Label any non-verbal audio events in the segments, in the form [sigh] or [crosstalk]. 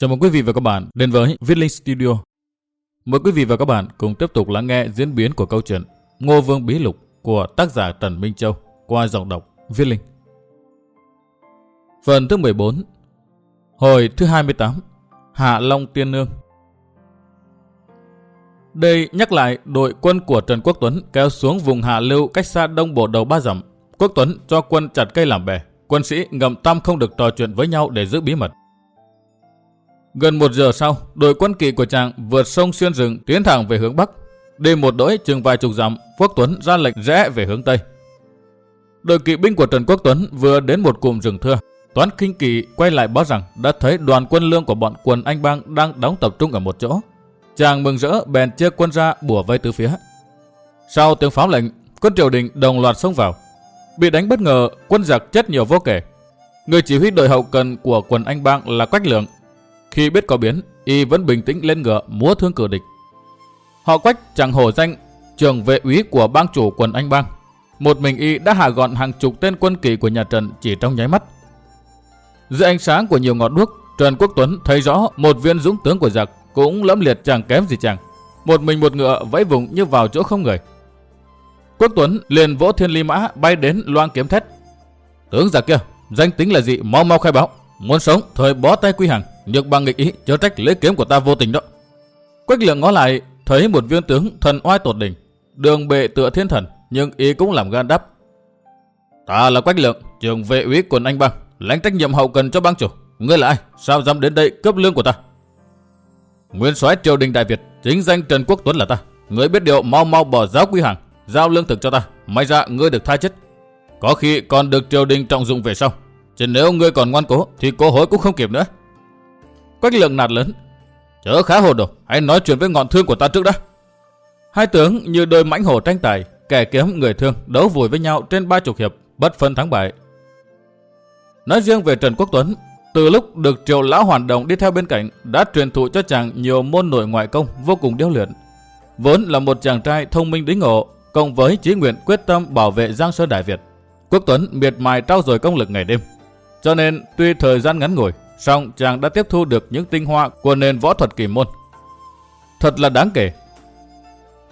Chào mừng quý vị và các bạn đến với Viết Linh Studio. Mời quý vị và các bạn cùng tiếp tục lắng nghe diễn biến của câu chuyện Ngô Vương Bí Lục của tác giả Trần Minh Châu qua giọng đọc Viết Linh. Phần thứ 14 Hồi thứ 28 Hạ Long Tiên Nương Đây nhắc lại đội quân của Trần Quốc Tuấn kéo xuống vùng Hạ Lưu cách xa đông bộ đầu ba dặm. Quốc Tuấn cho quân chặt cây làm bè. Quân sĩ ngầm tâm không được trò chuyện với nhau để giữ bí mật. Gần một giờ sau, đội quân kỵ của chàng vượt sông xuyên rừng tiến thẳng về hướng Bắc. Đi một đỗi chừng vài chục dặm, Quốc Tuấn ra lệnh rẽ về hướng Tây. Đội kỵ binh của Trần Quốc Tuấn vừa đến một cụm rừng thưa. Toán kinh kỵ quay lại báo rằng đã thấy đoàn quân lương của bọn quần Anh Bang đang đóng tập trung ở một chỗ. Chàng mừng rỡ bèn chia quân ra bùa vây từ phía. Sau tiếng pháo lệnh, quân triều đình đồng loạt xông vào. Bị đánh bất ngờ, quân giặc chết nhiều vô kể. Người chỉ huy đội hậu cần của quần Anh Bang là Quách Lượng khi biết có biến, y vẫn bình tĩnh lên ngựa múa thương cử địch. Họ quách chẳng hổ danh trường vệ úy của bang chủ quần Anh Bang. Một mình y đã hạ gọn hàng chục tên quân kỳ của nhà Trần chỉ trong nháy mắt. Dưới ánh sáng của nhiều ngọn đuốc, Trần Quốc Tuấn thấy rõ một viên dũng tướng của giặc cũng lẫm liệt chẳng kém gì chàng. Một mình một ngựa vẫy vùng như vào chỗ không người. Quốc Tuấn liền vỗ thiên ly mã bay đến loan kiếm thét. Tướng giặc kia, danh tính là gì mau mau khai báo. Muốn sống, thời bó tay quy hàng. Nhược bằng nghịch ý, chớ trách lấy kiếm của ta vô tình đó. Quách lượng ngó lại, thấy một viên tướng thần oai tột đỉnh. Đường bệ tựa thiên thần, nhưng ý cũng làm gan đắp. Ta là Quách lượng, trường vệ úy quần anh bang, lãnh trách nhiệm hậu cần cho bang chủ. Ngươi là ai? Sao dám đến đây cướp lương của ta? Nguyên soái triều đình Đại Việt, chính danh Trần Quốc Tuấn là ta. Ngươi biết điều mau mau bỏ giáo quy hàng, giao lương thực cho ta. May ra ngươi được tha chết. Có khi còn được triều đình trọng dụng về sau. Chứ nếu ngươi còn ngoan cố thì cô hối cũng không kịp nữa. Quách lượng nạt lớn. Chớ khá hồ đồ, hãy nói chuyện với ngọn thương của ta trước đã. Hai tướng như đôi mãnh hổ tranh tài, kẻ kiếm người thương đấu vùi với nhau trên ba chục hiệp, bất phân thắng bại. Nói riêng về Trần Quốc Tuấn, từ lúc được triệu lão hoàn đồng đi theo bên cạnh đã truyền thụ cho chàng nhiều môn nội ngoại công vô cùng điêu luyện. Vốn là một chàng trai thông minh đính ngộ, cộng với chí nguyện quyết tâm bảo vệ Giang Sơn Đại Việt. Quốc Tuấn miệt mài trao dồi công lực ngày đêm. Cho nên tuy thời gian ngắn ngủi, song chàng đã tiếp thu được những tinh hoa của nền võ thuật kỳ môn. Thật là đáng kể.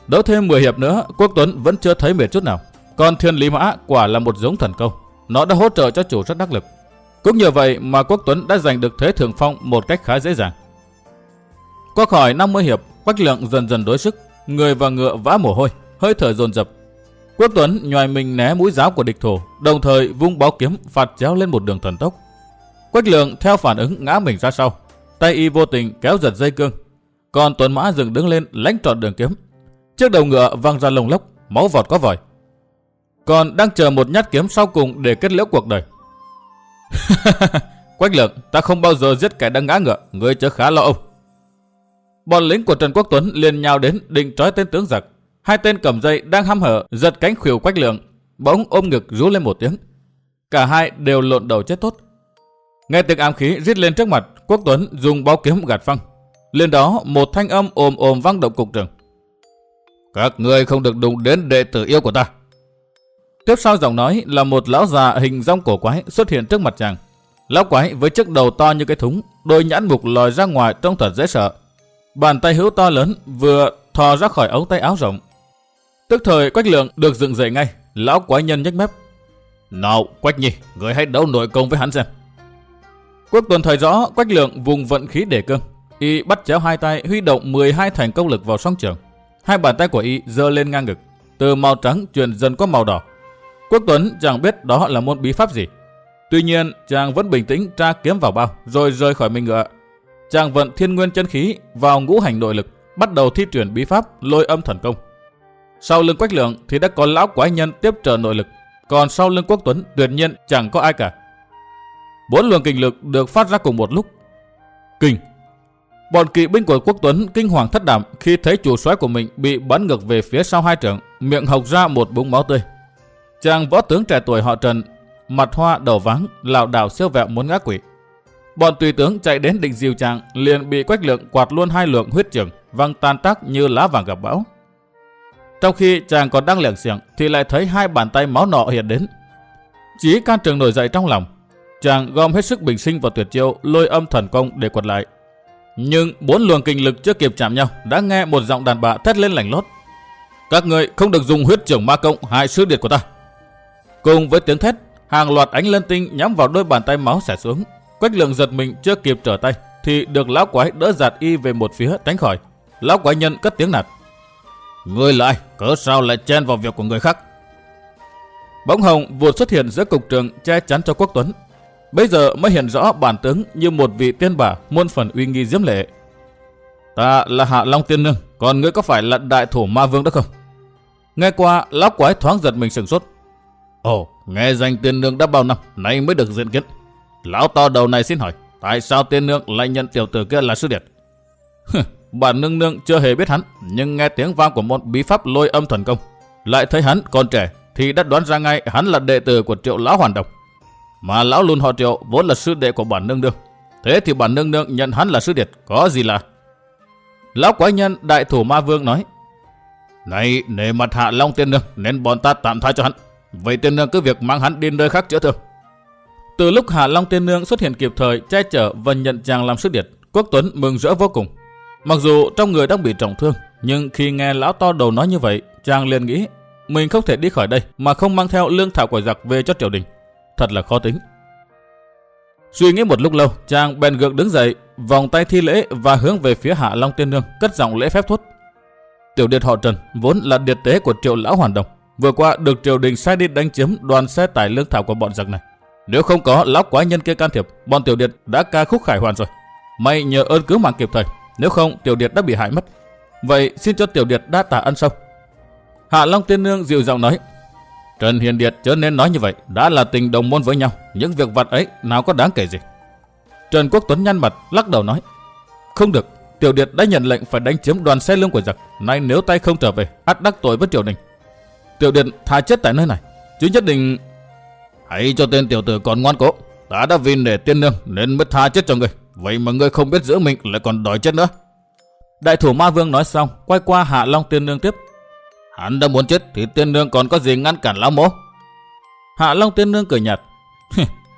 Đấu thêm 10 hiệp nữa, Quốc Tuấn vẫn chưa thấy mệt chút nào. Còn Thiên Lý Mã quả là một giống thần công. Nó đã hỗ trợ cho chủ rất đắc lực. Cũng nhờ vậy mà Quốc Tuấn đã giành được thế thượng phong một cách khá dễ dàng. Qua khỏi 50 hiệp, Quách Lượng dần dần đối sức, người và ngựa vã mồ hôi, hơi thở dồn dập. Quốc Tuấn nhòi mình né mũi giáo của địch thủ, đồng thời vung báo kiếm phạt chéo lên một đường thần tốc. Quách lượng theo phản ứng ngã mình ra sau. Tay y vô tình kéo giật dây cương. Còn Tuấn Mã dừng đứng lên lánh trọn đường kiếm. Chiếc đầu ngựa văng ra lồng lốc, máu vọt có vòi. Còn đang chờ một nhát kiếm sau cùng để kết liễu cuộc đời. [laughs] Quách lượng, ta không bao giờ giết kẻ đang ngã ngựa, ngươi chớ khá lo ông. Bọn lính của Trần Quốc Tuấn liền nhào đến định trói tên tướng giặc. Hai tên cầm dây đang hăm hở giật cánh khuỷu Quách lượng, bỗng ôm ngực rú lên một tiếng. Cả hai đều lộn đầu chết tốt. Nghe tiếng ám khí rít lên trước mặt, Quốc Tuấn dùng bao kiếm gạt phăng. Lên đó một thanh âm ồm ồm vang động cục trường. Các ngươi không được đụng đến đệ tử yêu của ta. Tiếp sau giọng nói là một lão già hình rong cổ quái xuất hiện trước mặt chàng. Lão quái với chiếc đầu to như cái thúng, đôi nhãn mục lòi ra ngoài trông thật dễ sợ. Bàn tay hữu to lớn vừa thò ra khỏi ống tay áo rộng. Tức thời Quách Lượng được dựng dậy ngay, lão quái nhân nhếch mép. Nào, Quách Nhi, người hãy đấu nội công với hắn xem. Quốc tuần thời rõ Quách Lượng vùng vận khí để cương. Y bắt chéo hai tay huy động 12 thành công lực vào song trường. Hai bàn tay của Y giơ lên ngang ngực. Từ màu trắng chuyển dần qua màu đỏ. Quốc Tuấn chẳng biết đó là môn bí pháp gì. Tuy nhiên, chàng vẫn bình tĩnh tra kiếm vào bao, rồi rời khỏi mình ngựa. Chàng vận thiên nguyên chân khí vào ngũ hành nội lực, bắt đầu thi chuyển bí pháp lôi âm thần công. Sau lưng Quách Lượng thì đã có lão quái nhân tiếp trợ nội lực, còn sau lưng Quốc Tuấn tuyệt nhiên chẳng có ai cả. Bốn luồng kinh lực được phát ra cùng một lúc. Kinh. Bọn kỵ binh của Quốc Tuấn kinh hoàng thất đảm khi thấy chủ soái của mình bị bắn ngược về phía sau hai trưởng, miệng hộc ra một búng máu tươi. Chàng võ tướng trẻ tuổi họ Trần, mặt hoa đầu váng, lảo đảo siêu vẹo muốn ngã quỷ. Bọn tùy tướng chạy đến định diều chàng, liền bị Quách Lượng quạt luôn hai lượng huyết trường, văng tan tác như lá vàng gặp bão. Trong khi chàng còn đang lẻng xiềng thì lại thấy hai bàn tay máu nọ hiện đến. Chí can trường nổi dậy trong lòng, Chàng gom hết sức bình sinh vào tuyệt chiêu lôi âm thần công để quật lại. Nhưng bốn luồng kinh lực chưa kịp chạm nhau đã nghe một giọng đàn bà thét lên lảnh lót. Các người không được dùng huyết trưởng ma công hại sư điệt của ta. Cùng với tiếng thét, hàng loạt ánh lân tinh nhắm vào đôi bàn tay máu xẻ xuống. Quách lượng giật mình chưa kịp trở tay thì được lão quái đỡ giạt y về một phía tránh khỏi. Lão quái nhân cất tiếng nạt. Người ai? cớ sao lại chen vào việc của người khác? bóng hồng vụt xuất hiện giữa cục trường che chắn cho quốc tuấn. Bây giờ mới hiện rõ bản tướng như một vị tiên bà muôn phần uy nghi diễm lệ. Ta là Hạ Long Tiên Nương, còn ngươi có phải là đại thủ ma vương đó không? Nghe qua, lão quái thoáng giật mình sừng sốt. Ồ, nghe danh tiên nương đã bao năm, nay mới được diện kiến. Lão to đầu này xin hỏi, tại sao tiên nương lại nhận tiểu tử kia là sư điệt? Bản nương nương chưa hề biết hắn, nhưng nghe tiếng vang của một bí pháp lôi âm thuần công. Lại thấy hắn còn trẻ, thì đã đoán ra ngay hắn là đệ tử của triệu lão hoàn đồng. Mà lão luôn họ triệu vốn là sư đệ của bản nương nương. Thế thì bản nương nương nhận hắn là sư điệt, có gì là... Lão quái nhân đại thủ ma vương nói. Này, nề mặt hạ long tiên nương, nên bọn ta tạm tha cho hắn. Vậy tiên nương cứ việc mang hắn đi nơi khác chữa thương. Từ lúc Hạ Long Tiên Nương xuất hiện kịp thời che chở và nhận chàng làm sư điệt, Quốc Tuấn mừng rỡ vô cùng. Mặc dù trong người đang bị trọng thương, nhưng khi nghe lão to đầu nói như vậy, chàng liền nghĩ mình không thể đi khỏi đây mà không mang theo lương thảo của giặc về cho triều đình. Thật là khó tính. Suy nghĩ một lúc lâu, chàng bèn gượng đứng dậy, vòng tay thi lễ và hướng về phía Hạ Long Tiên Nương, cất giọng lễ phép thốt. Tiểu điệt họ Trần vốn là điệt tế của triệu lão hoàn đồng, vừa qua được triều đình sai đi đánh chiếm đoàn xe tải lương thảo của bọn giặc này. Nếu không có lão quái nhân kia can thiệp, bọn tiểu điệt đã ca khúc khải hoàn rồi. May nhờ ơn cứu mạng kịp thời, nếu không tiểu điệt đã bị hại mất. Vậy xin cho tiểu điệt đa tạ ân sâu. Hạ Long Tiên Nương dịu giọng nói. Trần Hiền Điệt chớ nên nói như vậy, đã là tình đồng môn với nhau, những việc vặt ấy nào có đáng kể gì. Trần Quốc Tuấn nhăn mặt, lắc đầu nói. Không được, Tiểu Điệt đã nhận lệnh phải đánh chiếm đoàn xe lương của giặc, nay nếu tay không trở về, ắt đắc tội với triều đình. Tiểu Điệt thà chết tại nơi này, chứ nhất định... Hãy cho tên tiểu tử còn ngoan cố, ta đã vì nể tiên nương nên mới tha chết cho người, vậy mà ngươi không biết giữ mình lại còn đòi chết nữa. Đại thủ Ma Vương nói xong, quay qua Hạ Long Tiên Nương tiếp. Hắn đã muốn chết thì tiên nương còn có gì ngăn cản lão mỗ? Hạ Long tiên nương cười nhạt.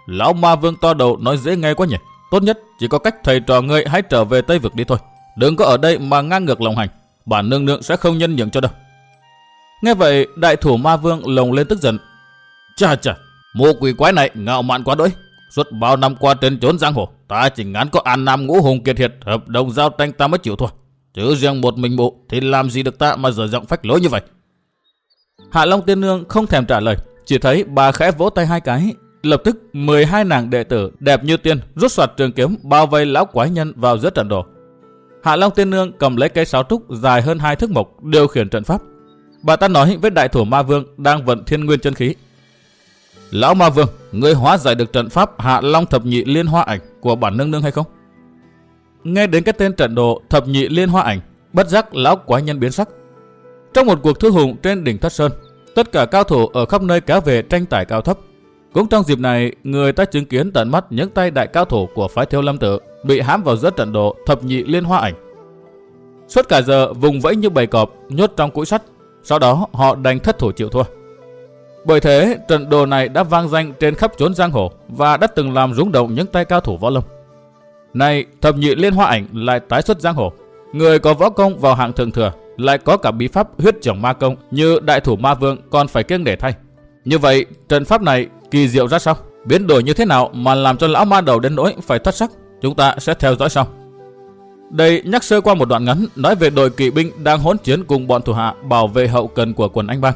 lão ma vương to đầu nói dễ nghe quá nhỉ. Tốt nhất chỉ có cách thầy trò ngươi hãy trở về Tây Vực đi thôi. Đừng có ở đây mà ngang ngược lòng hành. Bản nương nương sẽ không nhân nhượng cho đâu. Nghe vậy đại thủ ma vương lồng lên tức giận. Chà chà, mô quỷ quái này ngạo mạn quá đỗi. Suốt bao năm qua trên trốn giang hồ, ta chỉ ngắn có an nam ngũ hùng kiệt hiệt, hợp đồng giao tranh ta mới chịu thôi Chứ riêng một mình bộ thì làm gì được ta mà dở giọng phách lối như vậy. Hạ Long Tiên Nương không thèm trả lời, chỉ thấy bà khẽ vỗ tay hai cái. Lập tức 12 nàng đệ tử đẹp như tiên rút soạt trường kiếm bao vây lão quái nhân vào giữa trận đồ. Hạ Long Tiên Nương cầm lấy cây sáo trúc dài hơn hai thước mộc điều khiển trận pháp. Bà ta nói với đại thủ ma vương đang vận thiên nguyên chân khí. Lão ma vương, ngươi hóa giải được trận pháp Hạ Long thập nhị liên hoa ảnh của bản nương nương hay không? Nghe đến cái tên trận đồ thập nhị liên hoa ảnh, bất giác lão quái nhân biến sắc. Trong một cuộc thư hùng trên đỉnh Thất Sơn, tất cả cao thủ ở khắp nơi kéo về tranh tài cao thấp. Cũng trong dịp này, người ta chứng kiến tận mắt những tay đại cao thủ của phái Thiếu Lâm Tự bị hãm vào giữa trận đồ thập nhị liên hoa ảnh. Suốt cả giờ vùng vẫy như bầy cọp nhốt trong cũi sắt, sau đó họ đành thất thủ chịu thua. Bởi thế, trận đồ này đã vang danh trên khắp chốn giang hồ và đã từng làm rung động những tay cao thủ võ lâm. Này, thập nhị liên hoa ảnh lại tái xuất giang hồ. Người có võ công vào hạng thượng thừa, lại có cả bí pháp huyết trưởng ma công như đại thủ ma vương còn phải kiêng để thay. Như vậy, trận pháp này kỳ diệu ra sao? Biến đổi như thế nào mà làm cho lão ma đầu đến nỗi phải thất sắc? Chúng ta sẽ theo dõi sau. Đây nhắc sơ qua một đoạn ngắn nói về đội kỵ binh đang hỗn chiến cùng bọn thủ hạ bảo vệ hậu cần của quần anh bang.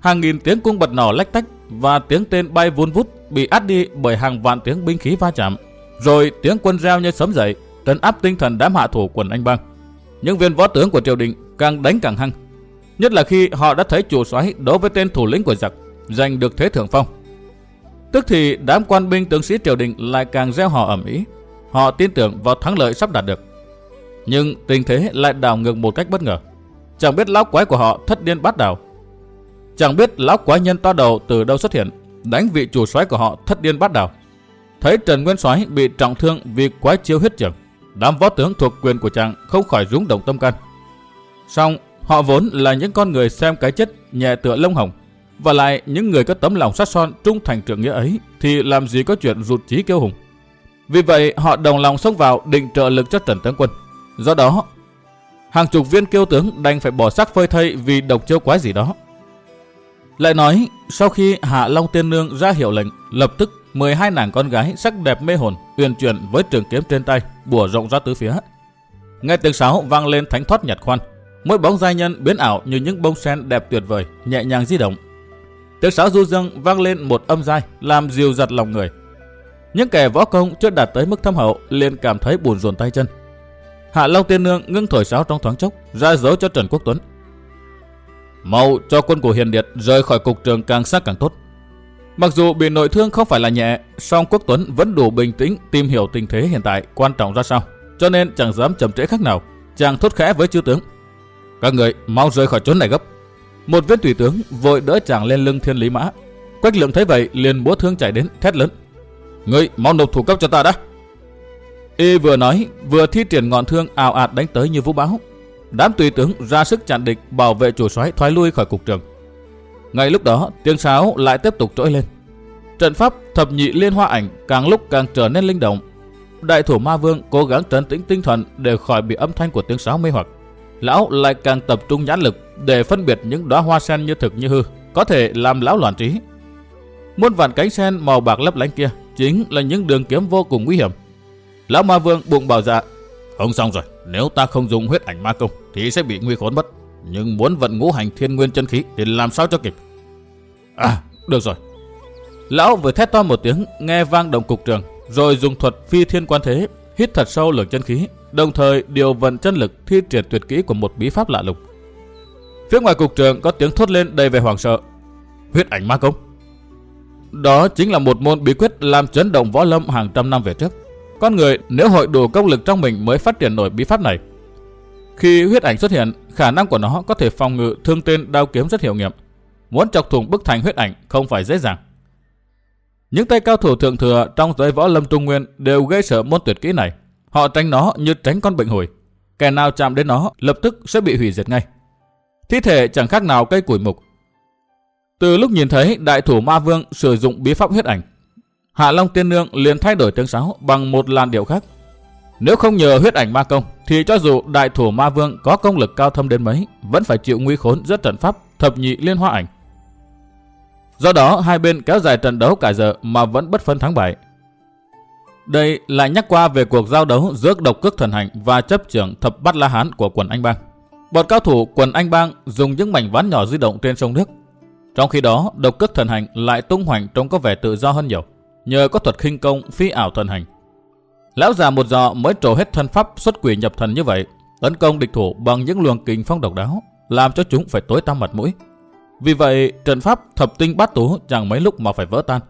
Hàng nghìn tiếng cung bật nỏ lách tách và tiếng tên bay vun vút bị át đi bởi hàng vạn tiếng binh khí va chạm rồi tiếng quân reo như sấm dậy, trấn áp tinh thần đám hạ thủ quần anh bang. Những viên võ tướng của triều đình càng đánh càng hăng. Nhất là khi họ đã thấy chủ soái đối với tên thủ lĩnh của giặc giành được thế thượng phong. Tức thì đám quan binh tướng sĩ triều đình lại càng reo hò ẩm ý. Họ tin tưởng vào thắng lợi sắp đạt được. Nhưng tình thế lại đảo ngược một cách bất ngờ. Chẳng biết lão quái của họ thất điên bát đảo. Chẳng biết lão quái nhân to đầu từ đâu xuất hiện, đánh vị chủ soái của họ thất điên bát đảo. Thấy Trần Nguyên Soái bị trọng thương vì quái chiêu huyết trưởng, đám võ tướng thuộc quyền của chàng không khỏi rúng động tâm can. Song họ vốn là những con người xem cái chết nhẹ tựa lông hồng, và lại những người có tấm lòng sát son trung thành trưởng nghĩa ấy thì làm gì có chuyện rụt chí kêu hùng. Vì vậy họ đồng lòng xông vào định trợ lực cho Trần Tướng Quân. Do đó, hàng chục viên kiêu tướng đành phải bỏ xác phơi thây vì độc chiêu quái gì đó. Lại nói, sau khi Hạ Long Tiên Nương ra hiệu lệnh, lập tức 12 nàng con gái sắc đẹp mê hồn, uyển chuyển với trường kiếm trên tay, bùa rộng ra tứ phía. Nghe tiếng sáo vang lên thánh thoát nhật khoan, mỗi bóng giai nhân biến ảo như những bông sen đẹp tuyệt vời, nhẹ nhàng di động. Tiếng sáo du dương vang lên một âm giai, làm dịu giật lòng người. Những kẻ võ công chưa đạt tới mức thâm hậu liền cảm thấy buồn ruồn tay chân. Hạ Long Tiên Nương ngưng thổi sáo trong thoáng chốc, ra dấu cho Trần Quốc Tuấn. Mau cho quân của Hiền Điệt rời khỏi cục trường càng sát càng tốt. Mặc dù bị nội thương không phải là nhẹ, song Quốc Tuấn vẫn đủ bình tĩnh tìm hiểu tình thế hiện tại quan trọng ra sao, cho nên chẳng dám chậm trễ khác nào. Chàng thốt khẽ với chư tướng. Các người mau rời khỏi chốn này gấp. Một viên tùy tướng vội đỡ chàng lên lưng thiên lý mã. Quách lượng thấy vậy liền búa thương chạy đến thét lớn. Ngươi mau nộp thủ cấp cho ta đã. Y vừa nói vừa thi triển ngọn thương ào ạt đánh tới như vũ bão. Đám tùy tướng ra sức chặn địch bảo vệ chủ soái thoái lui khỏi cục trường. Ngay lúc đó tiếng sáo lại tiếp tục trỗi lên. Trận pháp thập nhị liên hoa ảnh càng lúc càng trở nên linh động. Đại thủ ma vương cố gắng trấn tĩnh tinh thần để khỏi bị âm thanh của tiếng sáo mê hoặc. Lão lại càng tập trung nhãn lực để phân biệt những đóa hoa sen như thực như hư, có thể làm lão loạn trí. Muôn vạn cánh sen màu bạc lấp lánh kia chính là những đường kiếm vô cùng nguy hiểm. Lão ma vương bụng bảo dạ, không xong rồi, nếu ta không dùng huyết ảnh ma công thì sẽ bị nguy khốn mất. Nhưng muốn vận ngũ hành thiên nguyên chân khí thì làm sao cho kịp? À, được rồi. Lão vừa thét to một tiếng, nghe vang động cục trường, rồi dùng thuật phi thiên quan thế, hít thật sâu lượng chân khí, đồng thời điều vận chân lực thi triển tuyệt kỹ của một bí pháp lạ lùng. Phía ngoài cục trường có tiếng thốt lên đầy vẻ hoảng sợ. Huyết ảnh ma công. Đó chính là một môn bí quyết làm chấn động võ lâm hàng trăm năm về trước. Con người nếu hội đủ công lực trong mình mới phát triển nổi bí pháp này. Khi huyết ảnh xuất hiện, khả năng của nó có thể phòng ngự thương tên đao kiếm rất hiệu nghiệm. Muốn chọc thủng bức thành huyết ảnh không phải dễ dàng. Những tay cao thủ thượng thừa trong giới võ lâm trung nguyên đều gây sợ môn tuyệt kỹ này. Họ tránh nó như tránh con bệnh hồi. Kẻ nào chạm đến nó lập tức sẽ bị hủy diệt ngay. Thi thể chẳng khác nào cây củi mục. Từ lúc nhìn thấy đại thủ ma vương sử dụng bí pháp huyết ảnh, Hạ Long Tiên Nương liền thay đổi tiếng sáo bằng một làn điệu khác. Nếu không nhờ huyết ảnh ma công, thì cho dù đại thủ ma vương có công lực cao thâm đến mấy, vẫn phải chịu nguy khốn rất trận pháp thập nhị liên hoa ảnh. Do đó, hai bên kéo dài trận đấu cả giờ mà vẫn bất phân thắng bại. Đây lại nhắc qua về cuộc giao đấu giữa độc cước thần hành và chấp trưởng thập bát la hán của quần Anh Bang. Bọn cao thủ quần Anh Bang dùng những mảnh ván nhỏ di động trên sông nước. Trong khi đó, độc cước thần hành lại tung hoành trông có vẻ tự do hơn nhiều, nhờ có thuật khinh công phi ảo thần hành. Lão già một giò mới trổ hết thân pháp xuất quỷ nhập thần như vậy, tấn công địch thủ bằng những luồng kinh phong độc đáo, làm cho chúng phải tối tăm mặt mũi. Vì vậy, trận pháp thập tinh bát tú chẳng mấy lúc mà phải vỡ tan.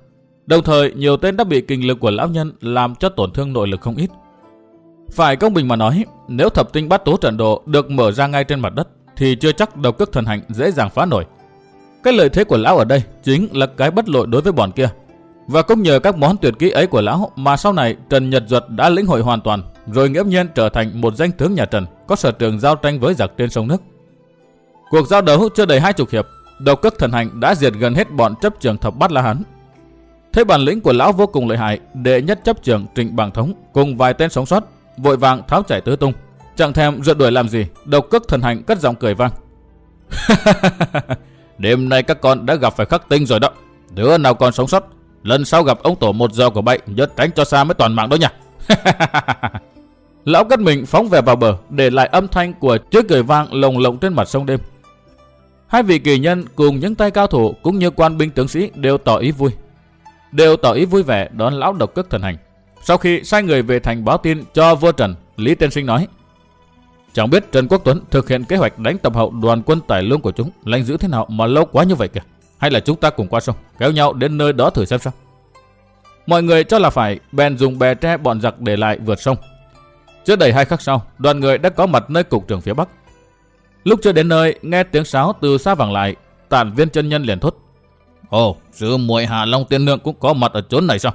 Đồng thời, nhiều tên đã bị kinh lực của lão nhân làm cho tổn thương nội lực không ít. Phải công bình mà nói, nếu thập tinh bát tú trận độ được mở ra ngay trên mặt đất, thì chưa chắc độc cước thần hành dễ dàng phá nổi. Cái lợi thế của lão ở đây chính là cái bất lội đối với bọn kia. Và cũng nhờ các món tuyệt kỹ ấy của lão mà sau này Trần Nhật Duật đã lĩnh hội hoàn toàn, rồi nghiễm nhiên trở thành một danh tướng nhà Trần, có sở trường giao tranh với giặc trên sông nước. Cuộc giao đấu chưa đầy hai chục hiệp, độc cước thần hành đã diệt gần hết bọn chấp trường thập bát la hán. Thấy bản lĩnh của lão vô cùng lợi hại, đệ nhất chấp trường Trịnh Bằng Thống cùng vài tên sống sót vội vàng tháo chạy tứ tung, chẳng thèm rượt đuổi làm gì, độc cước thần hành cất giọng cười vang. [laughs] Đêm nay các con đã gặp phải khắc tinh rồi đó. Đứa nào còn sống sót, lần sau gặp ông tổ một giờ của bậy nhớ tránh cho xa mới toàn mạng đó nha. [laughs] Lão cất mình phóng về vào bờ, để lại âm thanh của chiếc cười vang lồng lộng trên mặt sông đêm. Hai vị kỳ nhân cùng những tay cao thủ cũng như quan binh tướng sĩ đều tỏ ý vui. Đều tỏ ý vui vẻ đón lão độc cước thần hành. Sau khi sai người về thành báo tin cho vua Trần, Lý Tiên Sinh nói Chẳng biết Trần Quốc Tuấn thực hiện kế hoạch đánh tập hậu đoàn quân tải lương của chúng lành giữ thế nào mà lâu quá như vậy kìa. Hay là chúng ta cùng qua sông, kéo nhau đến nơi đó thử xem sao. Mọi người cho là phải, bèn dùng bè tre bọn giặc để lại vượt sông. Chưa đầy hai khắc sau, đoàn người đã có mặt nơi cục trường phía Bắc. Lúc chưa đến nơi, nghe tiếng sáo từ xa vẳng lại, tản viên chân nhân liền thốt. Ồ, sư muội Hà Long Tiên Nương cũng có mặt ở chốn này sao?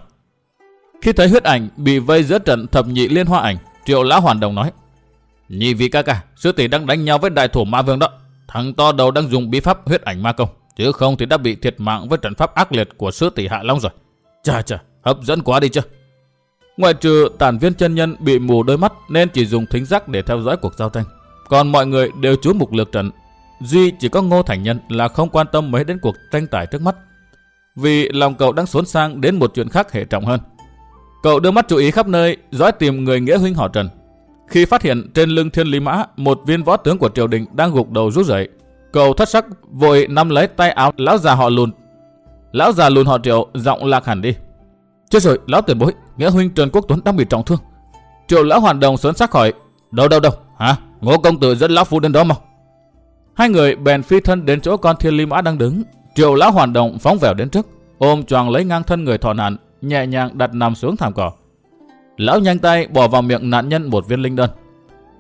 Khi thấy huyết ảnh bị vây giữa trận thập nhị liên hoa ảnh, triệu lão hoàn đồng nói. Nhị vị ca ca, sư tỷ đang đánh nhau với đại thủ ma vương đó. Thằng to đầu đang dùng bí pháp huyết ảnh ma công. Chứ không thì đã bị thiệt mạng với trận pháp ác liệt của sư tỷ Hạ Long rồi. Chà chà, hấp dẫn quá đi chứ. ngoài trừ tản viên chân nhân bị mù đôi mắt nên chỉ dùng thính giác để theo dõi cuộc giao tranh. Còn mọi người đều chú mục lược trận. Duy chỉ có Ngô Thành Nhân là không quan tâm mấy đến cuộc tranh tài trước mắt. Vì lòng cậu đang xốn sang đến một chuyện khác hệ trọng hơn. Cậu đưa mắt chú ý khắp nơi, dõi tìm người nghĩa huynh họ Trần. Khi phát hiện trên lưng thiên lý mã, một viên võ tướng của triều đình đang gục đầu rút rẩy, Cầu thất sắc vội nắm lấy tay áo lão già họ lùn. Lão già lùn họ triệu giọng lạc hẳn đi. Chết rồi, lão tiền bối, nghĩa huynh Trần Quốc Tuấn đang bị trọng thương. Triệu lão hoàn đồng xuống sắc hỏi, đâu đâu đâu, hả? Ngô công tử dẫn lão phu đến đó mau. Hai người bèn phi thân đến chỗ con thiên lý mã đang đứng. Triệu lão hoàn đồng phóng vèo đến trước, ôm choàng lấy ngang thân người thọ nạn, nhẹ nhàng đặt nằm xuống thảm cỏ. Lão nhanh tay bỏ vào miệng nạn nhân một viên linh đơn.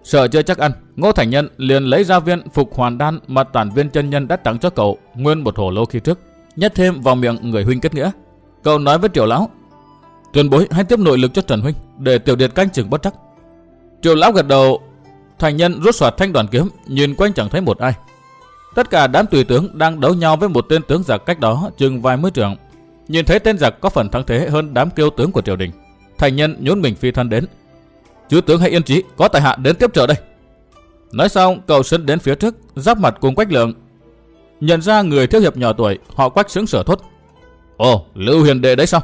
Sợ chưa chắc ăn, Ngô Thành Nhân liền lấy ra viên phục hoàn đan mà tản viên chân nhân đã tặng cho cậu nguyên một hồ lô khi trước, nhét thêm vào miệng người huynh kết nghĩa. Cậu nói với Triệu lão, Tuyên bối hãy tiếp nội lực cho Trần huynh để tiểu điệt canh chừng bất chắc. Triệu lão gật đầu, Thành Nhân rút soạt thanh đoàn kiếm, nhìn quanh chẳng thấy một ai. Tất cả đám tùy tướng đang đấu nhau với một tên tướng giặc cách đó chừng vài mươi trượng. Nhìn thấy tên giặc có phần thắng thế hơn đám kêu tướng của triều đình. Thành nhân nhún mình phi thân đến chú tướng hãy yên trí, có tài hạ đến tiếp trợ đây. Nói xong, cậu sấn đến phía trước, giáp mặt cùng Quách Lượng. Nhận ra người thiếu hiệp nhỏ tuổi, họ Quách sướng sở thốt. Ồ, Lưu Hiền Đệ đấy sao?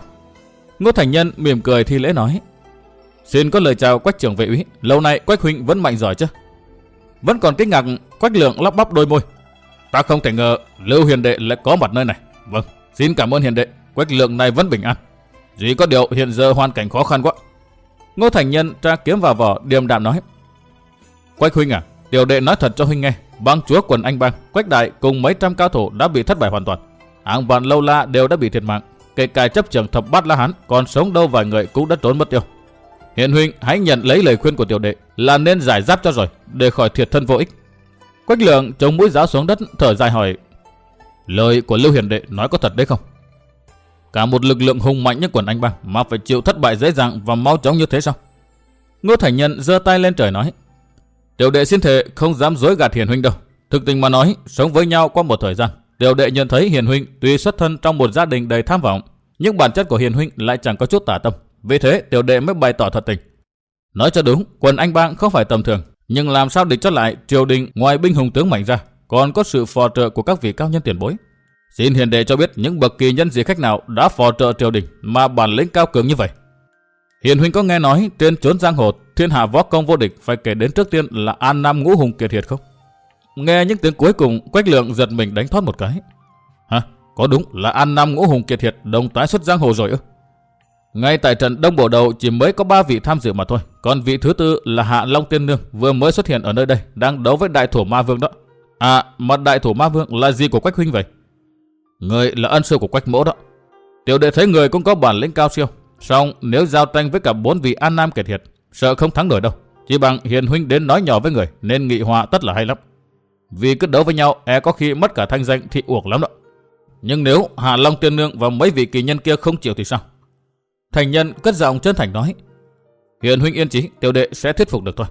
Ngô Thành Nhân mỉm cười thi lễ nói. Xin có lời chào Quách trưởng vệ úy, lâu nay Quách huynh vẫn mạnh giỏi chứ? Vẫn còn kinh ngạc, Quách Lượng lắp bắp đôi môi. Ta không thể ngờ Lưu Hiền Đệ lại có mặt nơi này. Vâng, xin cảm ơn Hiền Đệ, Quách Lượng này vẫn bình an. Chỉ có điều hiện giờ hoàn cảnh khó khăn quá. Ngô Thành Nhân tra kiếm vào vỏ điềm đạm nói. Quách huynh à, tiểu đệ nói thật cho huynh nghe. Bang chúa quần anh bang, Quách Đại cùng mấy trăm cao thủ đã bị thất bại hoàn toàn. Hàng vạn lâu la đều đã bị thiệt mạng. Kể cả chấp trưởng thập bát la hán còn sống đâu vài người cũng đã trốn mất tiêu. Hiện huynh hãy nhận lấy lời khuyên của tiểu đệ là nên giải giáp cho rồi để khỏi thiệt thân vô ích. Quách lượng chống mũi giáo xuống đất thở dài hỏi lời của Lưu Hiền đệ nói có thật đấy không? Cả một lực lượng hùng mạnh như quần anh bang mà phải chịu thất bại dễ dàng và mau chóng như thế sao? Ngô Thành Nhân giơ tay lên trời nói. Tiểu đệ xin thề không dám dối gạt Hiền Huynh đâu. Thực tình mà nói, sống với nhau qua một thời gian. Tiểu đệ nhận thấy Hiền Huynh tuy xuất thân trong một gia đình đầy tham vọng, nhưng bản chất của Hiền Huynh lại chẳng có chút tả tâm. Vì thế tiểu đệ mới bày tỏ thật tình. Nói cho đúng, quần anh bang không phải tầm thường. Nhưng làm sao địch cho lại triều đình ngoài binh hùng tướng mạnh ra, còn có sự phò trợ của các vị cao nhân tiền bối. Xin hiền đệ cho biết những bậc kỳ nhân gì khách nào đã phò trợ triều đình mà bản lĩnh cao cường như vậy. Hiền huynh có nghe nói trên chốn giang hồ thiên hạ võ công vô địch phải kể đến trước tiên là An Nam Ngũ Hùng Kiệt Hiệt không? Nghe những tiếng cuối cùng, Quách Lượng giật mình đánh thoát một cái. Hả? Có đúng là An Nam Ngũ Hùng Kiệt Hiệt đồng tái xuất giang hồ rồi ư? Ngay tại trận Đông Bổ Đầu chỉ mới có ba vị tham dự mà thôi. Còn vị thứ tư là Hạ Long Tiên Nương vừa mới xuất hiện ở nơi đây, đang đấu với đại thủ ma vương đó. À, mà đại thủ ma vương là gì của Quách Huynh vậy? Người là ân sư của Quách Mỗ đó. Tiểu đệ thấy người cũng có bản lĩnh cao siêu. Xong nếu giao tranh với cả bốn vị An Nam kẻ thiệt, sợ không thắng nổi đâu. Chỉ bằng Hiền Huynh đến nói nhỏ với người, nên nghị hòa tất là hay lắm. Vì cứ đấu với nhau, e có khi mất cả thanh danh thì uổng lắm đó. Nhưng nếu hà Long Tiên Nương và mấy vị kỳ nhân kia không chịu thì sao? Thành nhân cất giọng chân thành nói. Hiền huynh yên chí, tiểu đệ sẽ thuyết phục được thôi.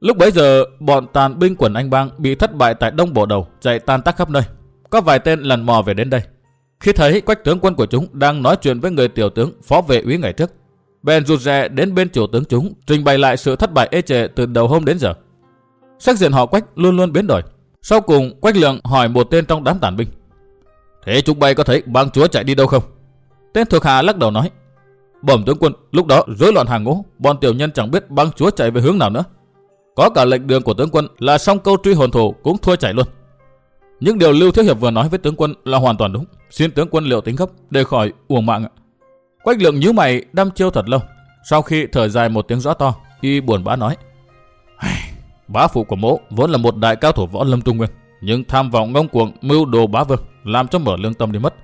Lúc bấy giờ, bọn tàn binh quần anh bang bị thất bại tại Đông Bộ Đầu, chạy tan tác khắp nơi. Có vài tên lần mò về đến đây. Khi thấy quách tướng quân của chúng đang nói chuyện với người tiểu tướng phó vệ úy ngày trước, bèn rụt rè đến bên chủ tướng chúng, trình bày lại sự thất bại ê chề từ đầu hôm đến giờ. Sắc diện họ quách luôn luôn biến đổi. Sau cùng, quách lượng hỏi một tên trong đám tàn binh. Thế chúng bay có thấy bang chúa chạy đi đâu không? Tên thuộc hạ lắc đầu nói. Bẩm tướng quân, lúc đó rối loạn hàng ngũ, bọn tiểu nhân chẳng biết băng chúa chạy về hướng nào nữa. Có cả lệnh đường của tướng quân là xong câu truy hồn thủ cũng thua chạy luôn. Những điều Lưu Thiếu Hiệp vừa nói với tướng quân là hoàn toàn đúng. Xin tướng quân liệu tính gấp để khỏi uổng mạng ạ. Quách lượng nhíu mày đăm chiêu thật lâu. Sau khi thở dài một tiếng rõ to, y buồn bã nói. Bá phụ của mỗ vốn là một đại cao thủ võ lâm trung nguyên. Nhưng tham vọng ngông cuồng mưu đồ bá vương làm cho mở lương tâm đi mất.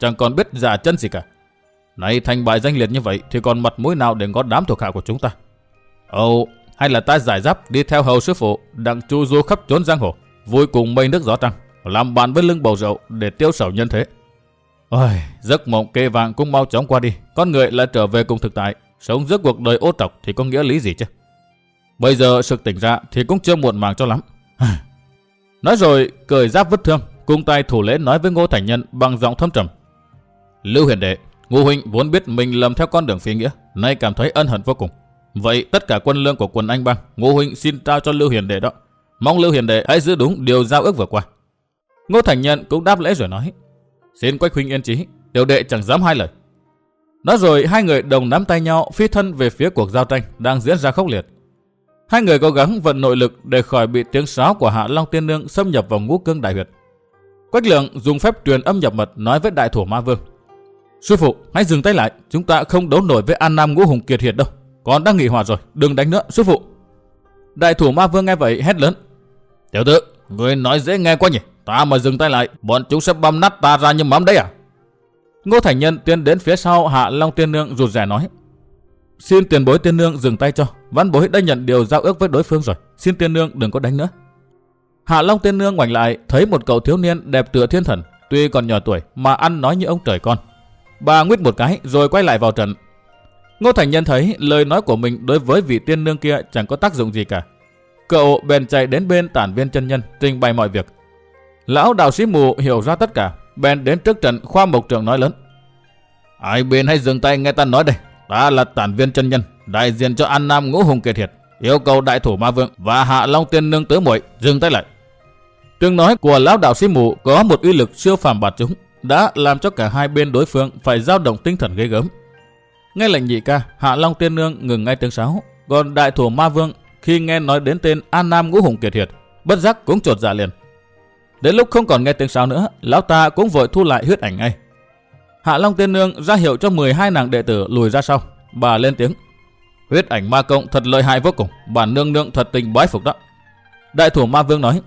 Chẳng còn biết giả chân gì cả. Này thành bại danh liệt như vậy thì còn mặt mũi nào để ngó đám thuộc hạ của chúng ta? Ồ, hay là ta giải giáp đi theo hầu sư phụ, đặng chu du khắp chốn giang hồ, vui cùng mây nước gió trăng, làm bạn với lưng bầu rượu để tiêu sầu nhân thế. Ôi, giấc mộng kê vàng cũng mau chóng qua đi, con người lại trở về cùng thực tại, sống giữa cuộc đời ô trọc thì có nghĩa lý gì chứ? Bây giờ sực tỉnh ra thì cũng chưa muộn màng cho lắm. [sighs] nói rồi, cười giáp vứt thương, cung tay thủ lễ nói với Ngô Thành Nhân bằng giọng thâm trầm. Lưu Hiền Đệ, Ngô huynh vốn biết mình lầm theo con đường phi nghĩa, nay cảm thấy ân hận vô cùng. Vậy tất cả quân lương của quân Anh Bang, Ngô huynh xin trao cho Lưu Hiền Đệ đó. Mong Lưu Hiền Đệ hãy giữ đúng điều giao ước vừa qua. Ngô Thành Nhân cũng đáp lễ rồi nói. Xin Quách huynh yên trí, tiểu đệ chẳng dám hai lời. Nói rồi hai người đồng nắm tay nhau phi thân về phía cuộc giao tranh đang diễn ra khốc liệt. Hai người cố gắng vận nội lực để khỏi bị tiếng sáo của Hạ Long Tiên Nương xâm nhập vào ngũ cương đại huyệt. Quách lượng dùng phép truyền âm nhập mật nói với đại thủ ma vương. Sư phụ, hãy dừng tay lại, chúng ta không đấu nổi với An Nam ngũ hùng kiệt hiệt đâu. Con đang nghỉ hòa rồi, đừng đánh nữa, sư phụ. Đại thủ ma vương nghe vậy hét lớn. Tiểu tử, người nói dễ nghe quá nhỉ. Ta mà dừng tay lại, bọn chúng sẽ băm nát ta ra như mắm đấy à? Ngô Thành Nhân tiến đến phía sau Hạ Long Tiên Nương rụt rè nói. Xin tiền bối tiên nương dừng tay cho. Văn bối đã nhận điều giao ước với đối phương rồi. Xin tiên nương đừng có đánh nữa. Hạ Long tiên nương ngoảnh lại thấy một cậu thiếu niên đẹp tựa thiên thần. Tuy còn nhỏ tuổi mà ăn nói như ông trời con. Bà nguyết một cái rồi quay lại vào trận. Ngô Thành Nhân thấy lời nói của mình đối với vị tiên nương kia chẳng có tác dụng gì cả. Cậu bèn chạy đến bên tản viên chân nhân trình bày mọi việc. Lão đạo sĩ mù hiểu ra tất cả, bèn đến trước trận khoa mộc trưởng nói lớn. Ai bên hãy dừng tay nghe ta nói đây, Ta là tản viên chân nhân, đại diện cho An Nam ngũ hùng kiệt thiệt, yêu cầu đại thủ ma vương và hạ long tiên nương tứ muội dừng tay lại. Tiếng nói của lão đạo sĩ mù có một uy lực siêu phàm bạt chúng, đã làm cho cả hai bên đối phương phải dao động tinh thần ghê gớm. Nghe lệnh nhị ca, hạ long tiên nương ngừng ngay tiếng sáo, còn đại thủ ma vương khi nghe nói đến tên An Nam ngũ hùng kiệt thiệt, bất giác cũng trột dạ liền. Đến lúc không còn nghe tiếng sáo nữa, lão ta cũng vội thu lại huyết ảnh ngay. Hạ Long Tiên Nương ra hiệu cho 12 nàng đệ tử lùi ra sau. Bà lên tiếng. Huyết ảnh ma công thật lợi hại vô cùng. bản nương nương thật tình bái phục đó. Đại thủ ma vương nói.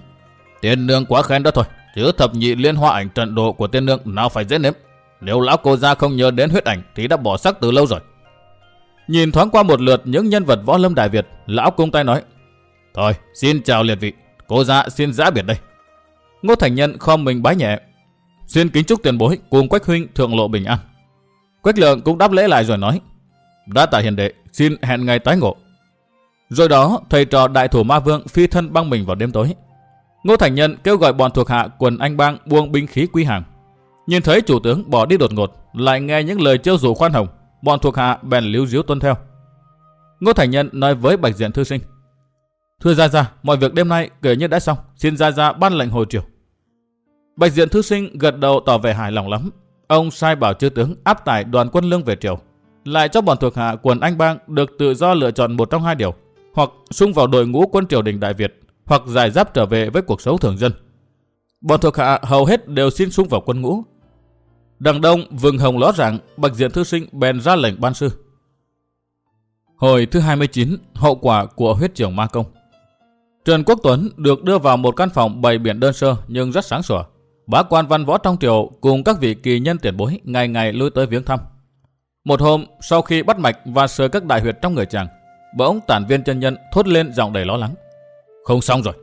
Tiên nương quá khen đó thôi. Chứ thập nhị liên hoa ảnh trận độ của tiên nương nào phải dễ nếm. Nếu lão cô gia không nhớ đến huyết ảnh thì đã bỏ sắc từ lâu rồi. Nhìn thoáng qua một lượt những nhân vật võ lâm Đại Việt, lão cung tay nói. Thôi, xin chào liệt vị. Cô gia xin giã biệt đây. Ngô Thành Nhân khom mình bái nhẹ, Xin kính chúc tiền bối cùng Quách huynh thượng lộ bình an. Quách lượng cũng đáp lễ lại rồi nói. Đã tại hiền đệ, xin hẹn ngày tái ngộ. Rồi đó, thầy trò đại thủ ma vương phi thân băng mình vào đêm tối. Ngô Thành Nhân kêu gọi bọn thuộc hạ quần anh bang buông binh khí quý hàng. Nhìn thấy chủ tướng bỏ đi đột ngột, lại nghe những lời trêu dụ khoan hồng, bọn thuộc hạ bèn líu díu tuân theo. Ngô Thành Nhân nói với Bạch Diện thư sinh: "Thưa gia gia, mọi việc đêm nay kể như đã xong, xin gia gia ban lệnh hồi triều." Bạch Diện Thư Sinh gật đầu tỏ vẻ hài lòng lắm. Ông sai bảo chư tướng áp tải đoàn quân lương về triều, lại cho bọn thuộc hạ quần anh bang được tự do lựa chọn một trong hai điều, hoặc xung vào đội ngũ quân triều đình Đại Việt, hoặc giải giáp trở về với cuộc sống thường dân. Bọn thuộc hạ hầu hết đều xin xung vào quân ngũ. Đằng đông vừng hồng ló ràng, Bạch Diện Thư Sinh bèn ra lệnh ban sư. Hồi thứ 29, hậu quả của huyết trưởng ma công. Trần Quốc Tuấn được đưa vào một căn phòng bày biển đơn sơ nhưng rất sáng sủa. Bá quan văn võ trong triều cùng các vị kỳ nhân tiền bối ngày ngày lui tới viếng thăm. Một hôm, sau khi bắt mạch và sờ các đại huyệt trong người chàng, bỗng tản viên chân nhân thốt lên giọng đầy lo lắng. Không xong rồi.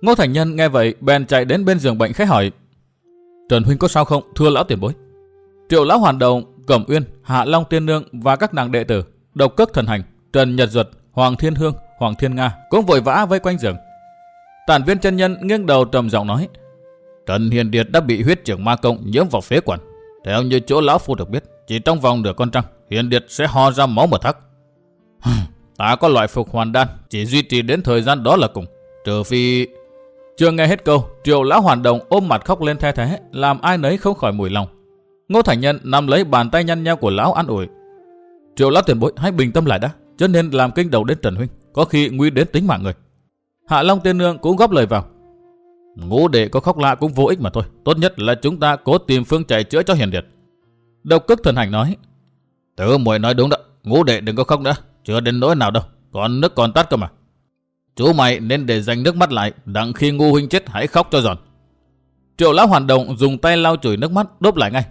Ngô Thành Nhân nghe vậy bèn chạy đến bên giường bệnh khách hỏi. Trần Huynh có sao không, thưa lão tiền bối? Triệu lão hoàn đồng, Cẩm Uyên, Hạ Long Tiên Nương và các nàng đệ tử, độc cước thần hành, Trần Nhật Duật, Hoàng Thiên Hương, Hoàng Thiên Nga cũng vội vã vây quanh giường. Tản viên chân nhân nghiêng đầu trầm giọng nói. Trần Hiền Điệt đã bị huyết trưởng ma công nhiễm vào phế quản. Theo như chỗ lão phu được biết, chỉ trong vòng nửa con trăng, Hiền Điệt sẽ ho ra máu một thắc. Ta có loại phục hoàn đan, chỉ duy trì đến thời gian đó là cùng. Trừ phi... Chưa nghe hết câu, triệu lão hoàn đồng ôm mặt khóc lên the thế, làm ai nấy không khỏi mùi lòng. Ngô Thành Nhân nắm lấy bàn tay nhăn nhau của lão an ủi. Triệu lão tiền bối hãy bình tâm lại đã, cho nên làm kinh đầu đến Trần Huynh, có khi nguy đến tính mạng người. Hạ Long Tiên Nương cũng góp lời vào. Ngũ đệ có khóc lạ cũng vô ích mà thôi. Tốt nhất là chúng ta cố tìm phương chạy chữa cho hiền điệt. Độc cước thần hành nói. Tử muội nói đúng đó. Ngũ đệ đừng có khóc nữa. Chưa đến nỗi nào đâu. Còn nước còn tắt cơ mà. Chú mày nên để dành nước mắt lại. Đặng khi ngu huynh chết, hãy khóc cho giòn. Triệu lão hoàn động dùng tay lau chùi nước mắt, đốt lại ngay.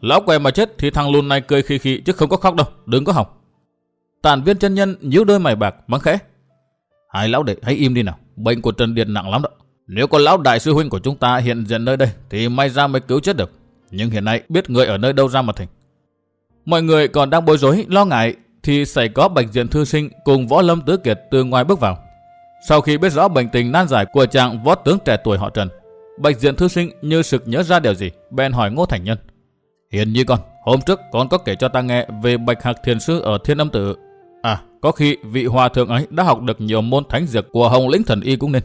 lão què mà chết thì thằng lùn này cười khi khi chứ không có khóc đâu. Đừng có hỏng. Tàn viên chân nhân nhíu đôi mày bạc mắng khẽ. Hai lão đệ hãy im đi nào. Bệnh của Trần Điền nặng lắm đó. Nếu có lão đại sư huynh của chúng ta hiện diện nơi đây thì may ra mới cứu chết được. Nhưng hiện nay biết người ở nơi đâu ra mà thỉnh. Mọi người còn đang bối rối, lo ngại thì xảy có bạch diện thư sinh cùng võ lâm tứ kiệt từ ngoài bước vào. Sau khi biết rõ bệnh tình nan giải của chàng võ tướng trẻ tuổi họ Trần, bạch diện thư sinh như sực nhớ ra điều gì, bèn hỏi Ngô Thành Nhân. Hiền như con, Hôm trước con có kể cho ta nghe về Bạch Hạc Thiền Sư ở Thiên Âm Tử. Có khi vị hòa thượng ấy đã học được nhiều môn thánh dược của Hồng Lĩnh Thần Y cũng nên.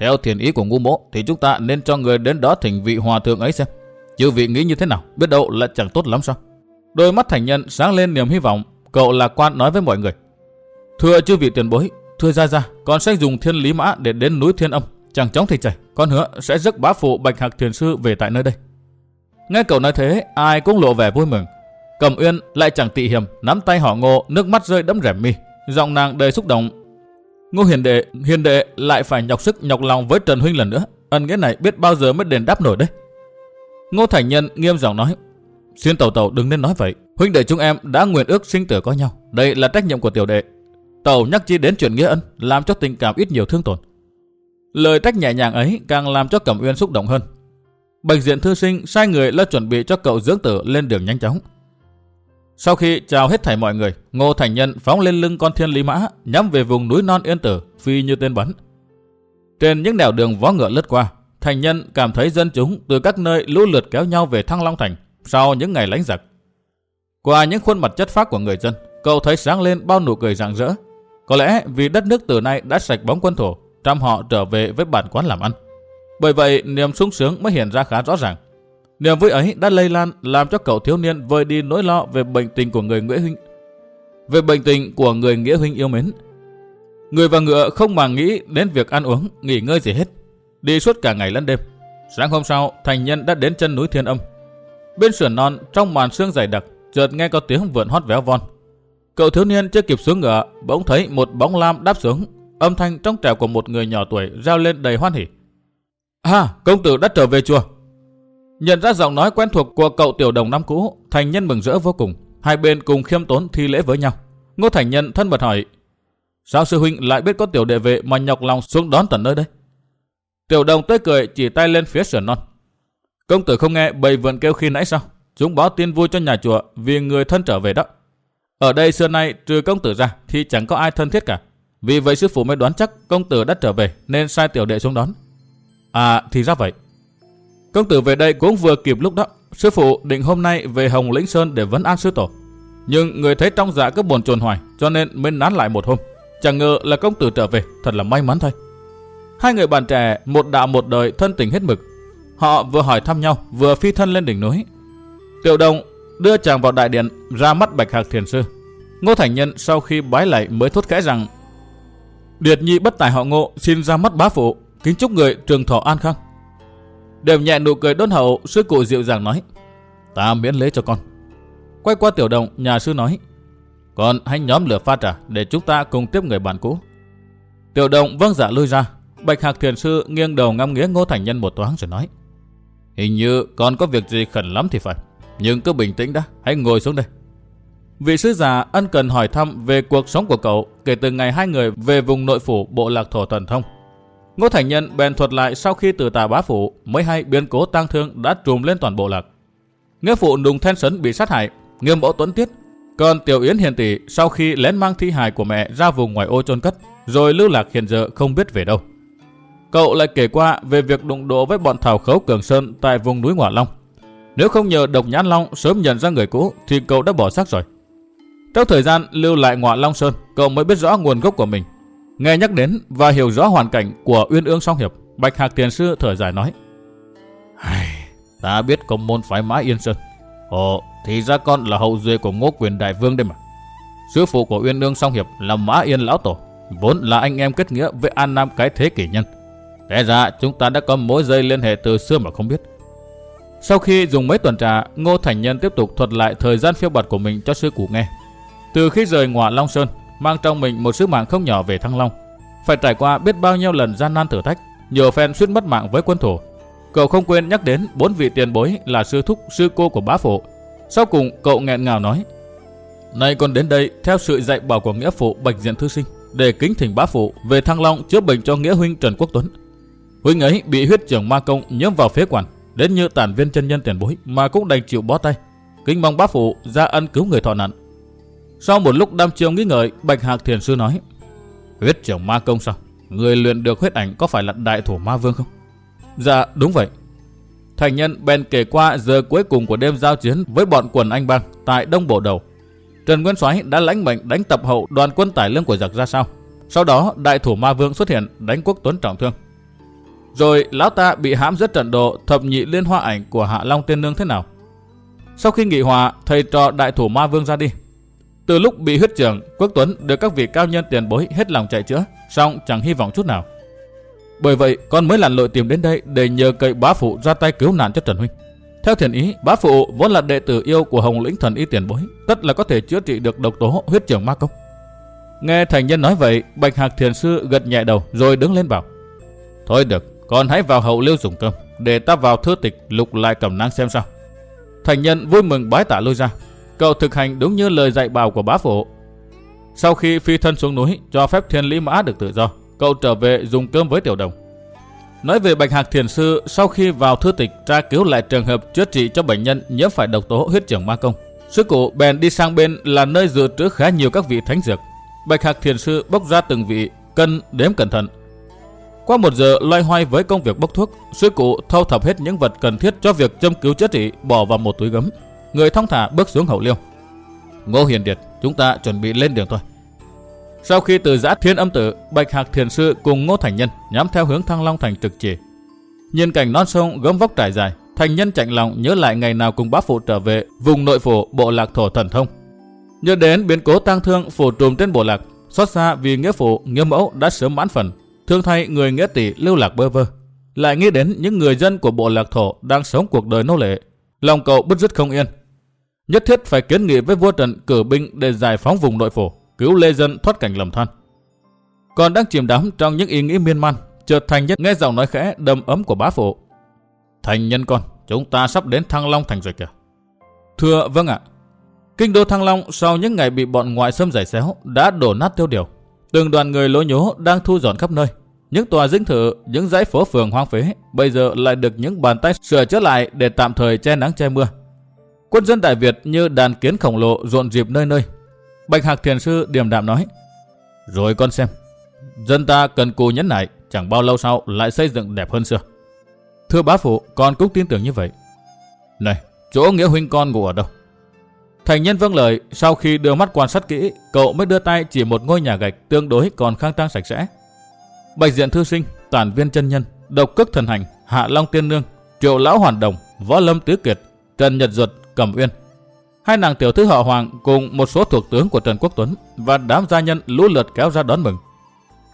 Theo thiền ý của ngu mỗ thì chúng ta nên cho người đến đó thỉnh vị hòa thượng ấy xem. Chứ vị nghĩ như thế nào, biết đâu là chẳng tốt lắm sao. Đôi mắt thành nhân sáng lên niềm hy vọng, cậu lạc quan nói với mọi người. Thưa chư vị tiền bối, thưa ra ra, con sẽ dùng thiên lý mã để đến núi thiên âm. Chẳng chóng thì chảy, con hứa sẽ rước bá phụ Bạch Hạc Thiền Sư về tại nơi đây. Nghe cậu nói thế, ai cũng lộ vẻ vui mừng. Cầm Uyên lại chẳng tị hiểm, nắm tay họ ngô, nước mắt rơi đẫm rẻ mi. Giọng nàng đầy xúc động. Ngô hiền đệ, hiền đệ lại phải nhọc sức nhọc lòng với Trần Huynh lần nữa. Ân nghĩa này biết bao giờ mới đền đáp nổi đấy. Ngô Thành Nhân nghiêm giọng nói. Xuyên tàu tàu đừng nên nói vậy. Huynh đệ chúng em đã nguyện ước sinh tử có nhau. Đây là trách nhiệm của tiểu đệ. Tàu nhắc chi đến chuyện nghĩa ân, làm cho tình cảm ít nhiều thương tổn. Lời trách nhẹ nhàng ấy càng làm cho Cẩm Uyên xúc động hơn. Bạch diện thư sinh sai người lo chuẩn bị cho cậu dưỡng tử lên đường nhanh chóng. Sau khi chào hết thảy mọi người, Ngô Thành Nhân phóng lên lưng con thiên lý mã, nhắm về vùng núi non yên tử, phi như tên bắn. Trên những nẻo đường vó ngựa lướt qua, Thành Nhân cảm thấy dân chúng từ các nơi lũ lượt kéo nhau về Thăng Long Thành sau những ngày lánh giặc. Qua những khuôn mặt chất phác của người dân, cậu thấy sáng lên bao nụ cười rạng rỡ. Có lẽ vì đất nước từ nay đã sạch bóng quân thổ, trăm họ trở về với bản quán làm ăn. Bởi vậy, niềm sung sướng mới hiện ra khá rõ ràng. Niềm vui ấy đã lây lan làm cho cậu thiếu niên vơi đi nỗi lo về bệnh tình của người nghĩa Huynh. Về bệnh tình của người Nghĩa Huynh yêu mến. Người và ngựa không mà nghĩ đến việc ăn uống, nghỉ ngơi gì hết. Đi suốt cả ngày lẫn đêm. Sáng hôm sau, thành nhân đã đến chân núi Thiên Âm. Bên sườn non, trong màn sương dày đặc, chợt nghe có tiếng vượn hót véo von. Cậu thiếu niên chưa kịp xuống ngựa, bỗng thấy một bóng lam đáp xuống. Âm thanh trong trẻo của một người nhỏ tuổi reo lên đầy hoan hỉ. À, công tử đã trở về chùa. Nhận ra giọng nói quen thuộc của cậu tiểu đồng năm cũ, thành nhân mừng rỡ vô cùng. Hai bên cùng khiêm tốn thi lễ với nhau. Ngô Thành Nhân thân mật hỏi, sao sư huynh lại biết có tiểu đệ vệ mà nhọc lòng xuống đón tận nơi đây? Tiểu đồng tươi cười chỉ tay lên phía sườn non. Công tử không nghe bầy vượn kêu khi nãy sao? Chúng báo tin vui cho nhà chùa vì người thân trở về đó. Ở đây xưa nay trừ công tử ra thì chẳng có ai thân thiết cả. Vì vậy sư phụ mới đoán chắc công tử đã trở về nên sai tiểu đệ xuống đón. À thì ra vậy. Công tử về đây cũng vừa kịp lúc đó. Sư phụ định hôm nay về Hồng Lĩnh Sơn để vấn an sư tổ. Nhưng người thấy trong dạ cứ buồn chồn hoài cho nên mới nán lại một hôm. Chẳng ngờ là công tử trở về, thật là may mắn thôi. Hai người bạn trẻ, một đạo một đời thân tình hết mực. Họ vừa hỏi thăm nhau, vừa phi thân lên đỉnh núi. Tiểu đồng đưa chàng vào đại điện, ra mắt bạch hạc thiền sư. Ngô Thành Nhân sau khi bái lại mới thốt khẽ rằng Điệt nhi bất tài họ ngộ xin ra mắt bá phụ, kính chúc người trường thọ an khang. Đều nhẹ nụ cười đôn hậu, sư cụ dịu dàng nói Ta miễn lễ cho con. Quay qua tiểu đồng, nhà sư nói Con hãy nhóm lửa pha trà để chúng ta cùng tiếp người bạn cũ. Tiểu đồng vâng dạ lui ra. Bạch Hạc Thiền Sư nghiêng đầu ngắm nghía Ngô Thành Nhân một toán rồi nói Hình như con có việc gì khẩn lắm thì phải. Nhưng cứ bình tĩnh đã, hãy ngồi xuống đây. Vị sư già ân cần hỏi thăm về cuộc sống của cậu kể từ ngày hai người về vùng nội phủ bộ lạc thổ thần thông. Ngô Thành Nhân bèn thuật lại sau khi từ tà bá phủ mới hay biến cố tang thương đã trùm lên toàn bộ lạc. Nghĩa phụ nùng thanh sấn bị sát hại, nghiêm mẫu tuấn tiết. Còn Tiểu Yến hiền tỷ sau khi lén mang thi hài của mẹ ra vùng ngoài ô chôn cất, rồi lưu lạc hiện giờ không biết về đâu. Cậu lại kể qua về việc đụng độ với bọn thảo khấu Cường Sơn tại vùng núi Ngọa Long. Nếu không nhờ độc nhãn Long sớm nhận ra người cũ thì cậu đã bỏ xác rồi. Trong thời gian lưu lại Ngọa Long Sơn, cậu mới biết rõ nguồn gốc của mình. Nghe nhắc đến và hiểu rõ hoàn cảnh của Uyên Ương Song Hiệp, Bạch Hạc Tiền Sư thở dài nói. Ta biết công môn phái mã Yên Sơn. Ồ, thì ra con là hậu duệ của ngô quyền đại vương đây mà. Sư phụ của Uyên Ương Song Hiệp là mã Yên Lão Tổ, vốn là anh em kết nghĩa với An Nam cái thế kỷ nhân. Thế ra chúng ta đã có mối dây liên hệ từ xưa mà không biết. Sau khi dùng mấy tuần trà, Ngô Thành Nhân tiếp tục thuật lại thời gian phiêu bạt của mình cho sư cụ nghe. Từ khi rời ngọa Long Sơn, mang trong mình một sứ mạng không nhỏ về Thăng Long, phải trải qua biết bao nhiêu lần gian nan thử thách, nhiều phen suýt mất mạng với quân thủ. Cậu không quên nhắc đến bốn vị tiền bối là sư thúc, sư cô của bá phụ. Sau cùng cậu nghẹn ngào nói: "Nay con đến đây theo sự dạy bảo của nghĩa phụ Bạch Diện thư sinh, để kính thỉnh bá phụ về Thăng Long chữa bệnh cho nghĩa huynh Trần Quốc Tuấn. Huynh ấy bị huyết trưởng ma công nhiễm vào phế quản, đến như tản viên chân nhân tiền bối mà cũng đành chịu bó tay. Kính mong bá phụ ra ân cứu người thọ nạn. Sau một lúc đăm chiêu nghĩ ngợi, Bạch Hạc Thiền Sư nói, huyết trưởng ma công sao? Người luyện được huyết ảnh có phải là đại thủ ma vương không? Dạ, đúng vậy. Thành nhân bèn kể qua giờ cuối cùng của đêm giao chiến với bọn quần anh bang tại Đông Bộ Đầu. Trần Nguyên Soái đã lãnh mệnh đánh tập hậu đoàn quân tải lương của giặc ra sao. Sau đó đại thủ ma vương xuất hiện đánh quốc tuấn trọng thương. Rồi lão ta bị hãm rất trận độ thập nhị liên hoa ảnh của Hạ Long Tiên Nương thế nào? Sau khi nghị hòa, thầy trò đại thủ ma vương ra đi. Từ lúc bị huyết trưởng, Quốc Tuấn được các vị cao nhân tiền bối hết lòng chạy chữa, song chẳng hy vọng chút nào. Bởi vậy, con mới lặn lội tìm đến đây để nhờ cậy bá phụ ra tay cứu nạn cho Trần Huynh. Theo thiền ý, bá phụ vốn là đệ tử yêu của Hồng Lĩnh Thần Y tiền bối, tất là có thể chữa trị được độc tố huyết trưởng ma công. Nghe thành nhân nói vậy, Bạch Hạc thiền sư gật nhẹ đầu rồi đứng lên bảo. Thôi được, con hãy vào hậu liêu dùng cơm, để ta vào thư tịch lục lại cẩm nang xem sao. Thành nhân vui mừng bái tạ lui ra. Cậu thực hành đúng như lời dạy bảo của bá phụ. Sau khi phi thân xuống núi, cho phép thiên lý mã được tự do, cậu trở về dùng cơm với tiểu đồng. Nói về Bạch Hạc Thiền Sư, sau khi vào thư tịch tra cứu lại trường hợp chữa trị cho bệnh nhân nhiễm phải độc tố huyết trưởng ma công, sư cụ bèn đi sang bên là nơi dự trữ khá nhiều các vị thánh dược. Bạch Hạc Thiền Sư bốc ra từng vị, cân đếm cẩn thận. Qua một giờ loay hoay với công việc bốc thuốc, sư cụ thâu thập hết những vật cần thiết cho việc châm cứu chữa trị bỏ vào một túi gấm. Người thong thả bước xuống hậu liêu. Ngô Hiền Điệt, chúng ta chuẩn bị lên đường thôi. Sau khi từ giã thiên âm tử, Bạch Hạc Thiền Sư cùng Ngô Thành Nhân nhắm theo hướng Thăng Long Thành trực chỉ. Nhìn cảnh non sông gấm vóc trải dài, Thành Nhân chạnh lòng nhớ lại ngày nào cùng bá phụ trở về vùng nội phủ bộ lạc thổ thần thông. Nhớ đến biến cố tang thương phủ trùm trên bộ lạc, xót xa vì nghĩa phụ, nghĩa mẫu đã sớm mãn phần, thương thay người nghĩa tỷ lưu lạc bơ vơ. Lại nghĩ đến những người dân của bộ lạc thổ đang sống cuộc đời nô lệ. Lòng cậu bứt rứt không yên. Nhất thiết phải kiến nghị với vua Trần cử binh để giải phóng vùng nội phủ cứu lê dân thoát cảnh lầm than. Còn đang chìm đắm trong những ý nghĩ miên man, chợt Thành Nhất nghe giọng nói khẽ đầm ấm của bá phụ. Thành nhân con, chúng ta sắp đến Thăng Long thành rồi kìa. Thưa vâng ạ. Kinh đô Thăng Long sau những ngày bị bọn ngoại xâm giải xéo đã đổ nát tiêu điều. Từng đoàn người lối nhố đang thu dọn khắp nơi. Những tòa dinh thự, những dãy phố phường hoang phế bây giờ lại được những bàn tay sửa chữa lại để tạm thời che nắng che mưa. Quân dân Đại Việt như đàn kiến khổng lồ rộn dịp nơi nơi, Bạch Hạc Thiền Sư điềm đạm nói. Rồi con xem, dân ta cần cù nhẫn nại, chẳng bao lâu sau lại xây dựng đẹp hơn xưa. Thưa bá phụ, con cũng tin tưởng như vậy. Này, chỗ nghĩa huynh con ngủ ở đâu? Thành nhân vâng lời, sau khi đưa mắt quan sát kỹ, cậu mới đưa tay chỉ một ngôi nhà gạch tương đối còn khang trang sạch sẽ. Bạch diện thư sinh, toàn viên chân nhân, độc cước thần hành, hạ long tiên nương, triệu lão hoàn đồng, võ lâm tứ kiệt, trần nhật duật, cẩm uyên, Hai nàng tiểu thư họ Hoàng cùng một số thuộc tướng của Trần Quốc Tuấn và đám gia nhân lũ lượt kéo ra đón mừng.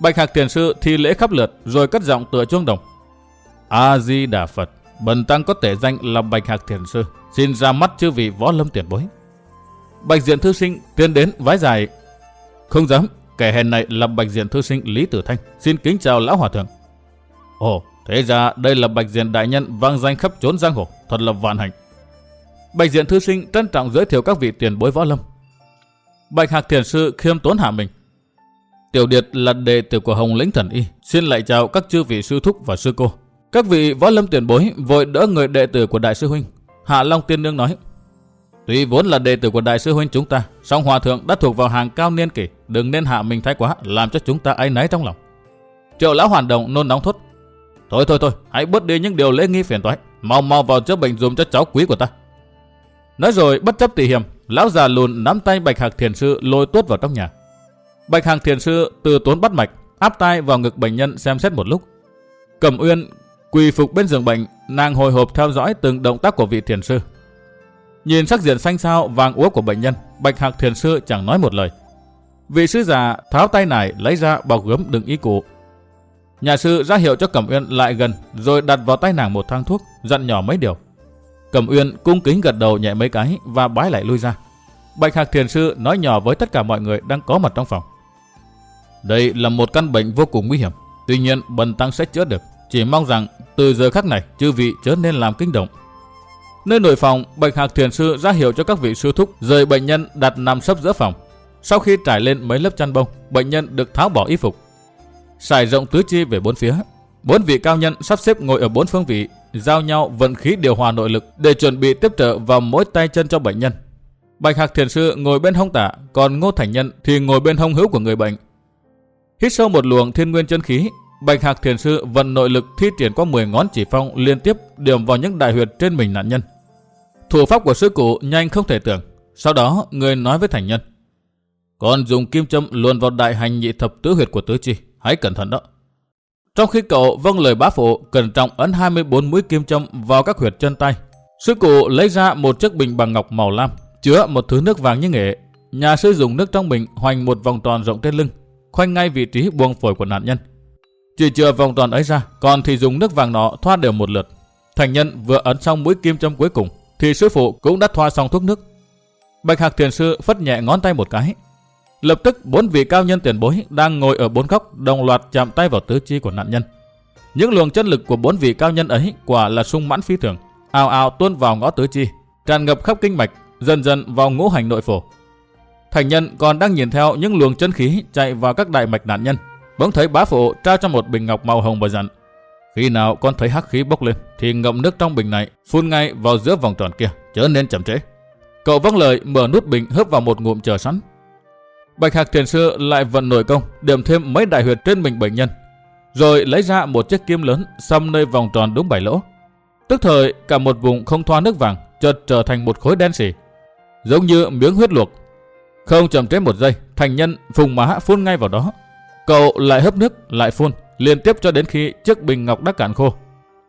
Bạch Hạc Tiền Sư thi lễ khắp lượt rồi cất giọng tựa chuông đồng. A-di Đà Phật, bần tăng có thể danh là Bạch Hạc tiền Sư, xin ra mắt chư vị võ lâm tiền bối. Bạch Diện Thư Sinh tiến đến vái dài. Không dám, kẻ hèn này là Bạch Diện Thư Sinh Lý Tử Thanh, xin kính chào Lão Hòa Thượng. Ồ, thế ra đây là Bạch Diện Đại Nhân vang danh khắp chốn giang hồ, thật là vạn hạnh. Bạch Diện Thư Sinh trân trọng giới thiệu các vị tiền bối võ lâm. Bạch Hạc Thiền Sư khiêm tốn hạ mình. Tiểu Điệt là đệ tử của Hồng Lĩnh Thần Y, xin lại chào các chư vị sư thúc và sư cô. Các vị võ lâm tiền bối vội đỡ người đệ tử của Đại sư Huynh. Hạ Long Tiên Nương nói, Tuy vốn là đệ tử của Đại sư Huynh chúng ta, song Hòa Thượng đã thuộc vào hàng cao niên kỷ, đừng nên hạ mình thái quá, làm cho chúng ta ấy náy trong lòng. Triệu Lão Hoàn Đồng nôn nóng thốt, Thôi thôi thôi, hãy bớt đi những điều lễ nghi phiền toái, mau mau vào chữa bệnh dùm cho cháu quý của ta. Nói rồi bất chấp tỉ hiểm, lão già lùn nắm tay Bạch Hạc Thiền Sư lôi tuốt vào trong nhà. Bạch Hạc Thiền Sư từ tốn bắt mạch, áp tay vào ngực bệnh nhân xem xét một lúc. Cẩm Uyên quỳ phục bên giường bệnh, nàng hồi hộp theo dõi từng động tác của vị thiền sư. Nhìn sắc diện xanh xao vàng úa của bệnh nhân, Bạch Hạc Thiền Sư chẳng nói một lời. Vị sư già tháo tay nải lấy ra bọc gấm đựng ý cụ. Nhà sư ra hiệu cho Cẩm Uyên lại gần, rồi đặt vào tay nàng một thang thuốc, dặn nhỏ mấy điều. Cẩm Uyên cung kính gật đầu nhẹ mấy cái và bái lại lui ra. Bạch Hạc Thiền Sư nói nhỏ với tất cả mọi người đang có mặt trong phòng. Đây là một căn bệnh vô cùng nguy hiểm. Tuy nhiên bần tăng sẽ chữa được. Chỉ mong rằng từ giờ khắc này chư vị chớ nên làm kinh động. Nơi nội phòng, Bạch Hạc Thiền Sư ra hiệu cho các vị sư thúc rời bệnh nhân đặt nằm sấp giữa phòng. Sau khi trải lên mấy lớp chăn bông, bệnh nhân được tháo bỏ y phục. Xài rộng tứ chi về bốn phía. Bốn vị cao nhân sắp xếp ngồi ở bốn phương vị giao nhau vận khí điều hòa nội lực để chuẩn bị tiếp trợ vào mỗi tay chân cho bệnh nhân. Bạch Hạc Thiền Sư ngồi bên hông tả, còn Ngô Thành Nhân thì ngồi bên hông hữu của người bệnh. Hít sâu một luồng thiên nguyên chân khí, Bạch Hạc Thiền Sư vận nội lực thi triển qua 10 ngón chỉ phong liên tiếp điểm vào những đại huyệt trên mình nạn nhân. Thủ pháp của sư cụ nhanh không thể tưởng. Sau đó, người nói với thành nhân. Còn dùng kim châm luồn vào đại hành nhị thập tứ huyệt của tứ chi. Hãy cẩn thận đó. Trong khi cậu vâng lời bá phụ, cẩn trọng ấn 24 mũi kim châm vào các huyệt chân tay. Sư cụ lấy ra một chiếc bình bằng ngọc màu lam, chứa một thứ nước vàng như nghệ. Nhà sư dùng nước trong bình hoành một vòng tròn rộng trên lưng, khoanh ngay vị trí buông phổi của nạn nhân. Chỉ chừa vòng tròn ấy ra, còn thì dùng nước vàng nọ thoa đều một lượt. Thành nhân vừa ấn xong mũi kim châm cuối cùng, thì sư phụ cũng đã thoa xong thuốc nước. Bạch Hạc Thiền Sư phất nhẹ ngón tay một cái. Lập tức bốn vị cao nhân tiền bối đang ngồi ở bốn góc đồng loạt chạm tay vào tứ chi của nạn nhân. Những luồng chân lực của bốn vị cao nhân ấy quả là sung mãn phi thường, ào ào tuôn vào ngõ tứ chi, tràn ngập khắp kinh mạch, dần dần vào ngũ hành nội phổ. Thành nhân còn đang nhìn theo những luồng chân khí chạy vào các đại mạch nạn nhân, bỗng thấy bá phụ trao cho một bình ngọc màu hồng và dặn: khi nào con thấy hắc khí bốc lên thì ngậm nước trong bình này phun ngay vào giữa vòng tròn kia, chớ nên chậm trễ. Cậu vâng lời mở nút bình hớp vào một ngụm chờ sẵn. Bạch Hạc Thiền Sư lại vận nổi công, điểm thêm mấy đại huyệt trên mình bệnh nhân, rồi lấy ra một chiếc kim lớn xăm nơi vòng tròn đúng bảy lỗ. Tức thời cả một vùng không thoa nước vàng chợt trở thành một khối đen xỉ, giống như miếng huyết luộc. Không chậm trễ một giây, thành nhân phùng má phun ngay vào đó. Cậu lại hấp nước, lại phun, liên tiếp cho đến khi chiếc bình ngọc đã cạn khô.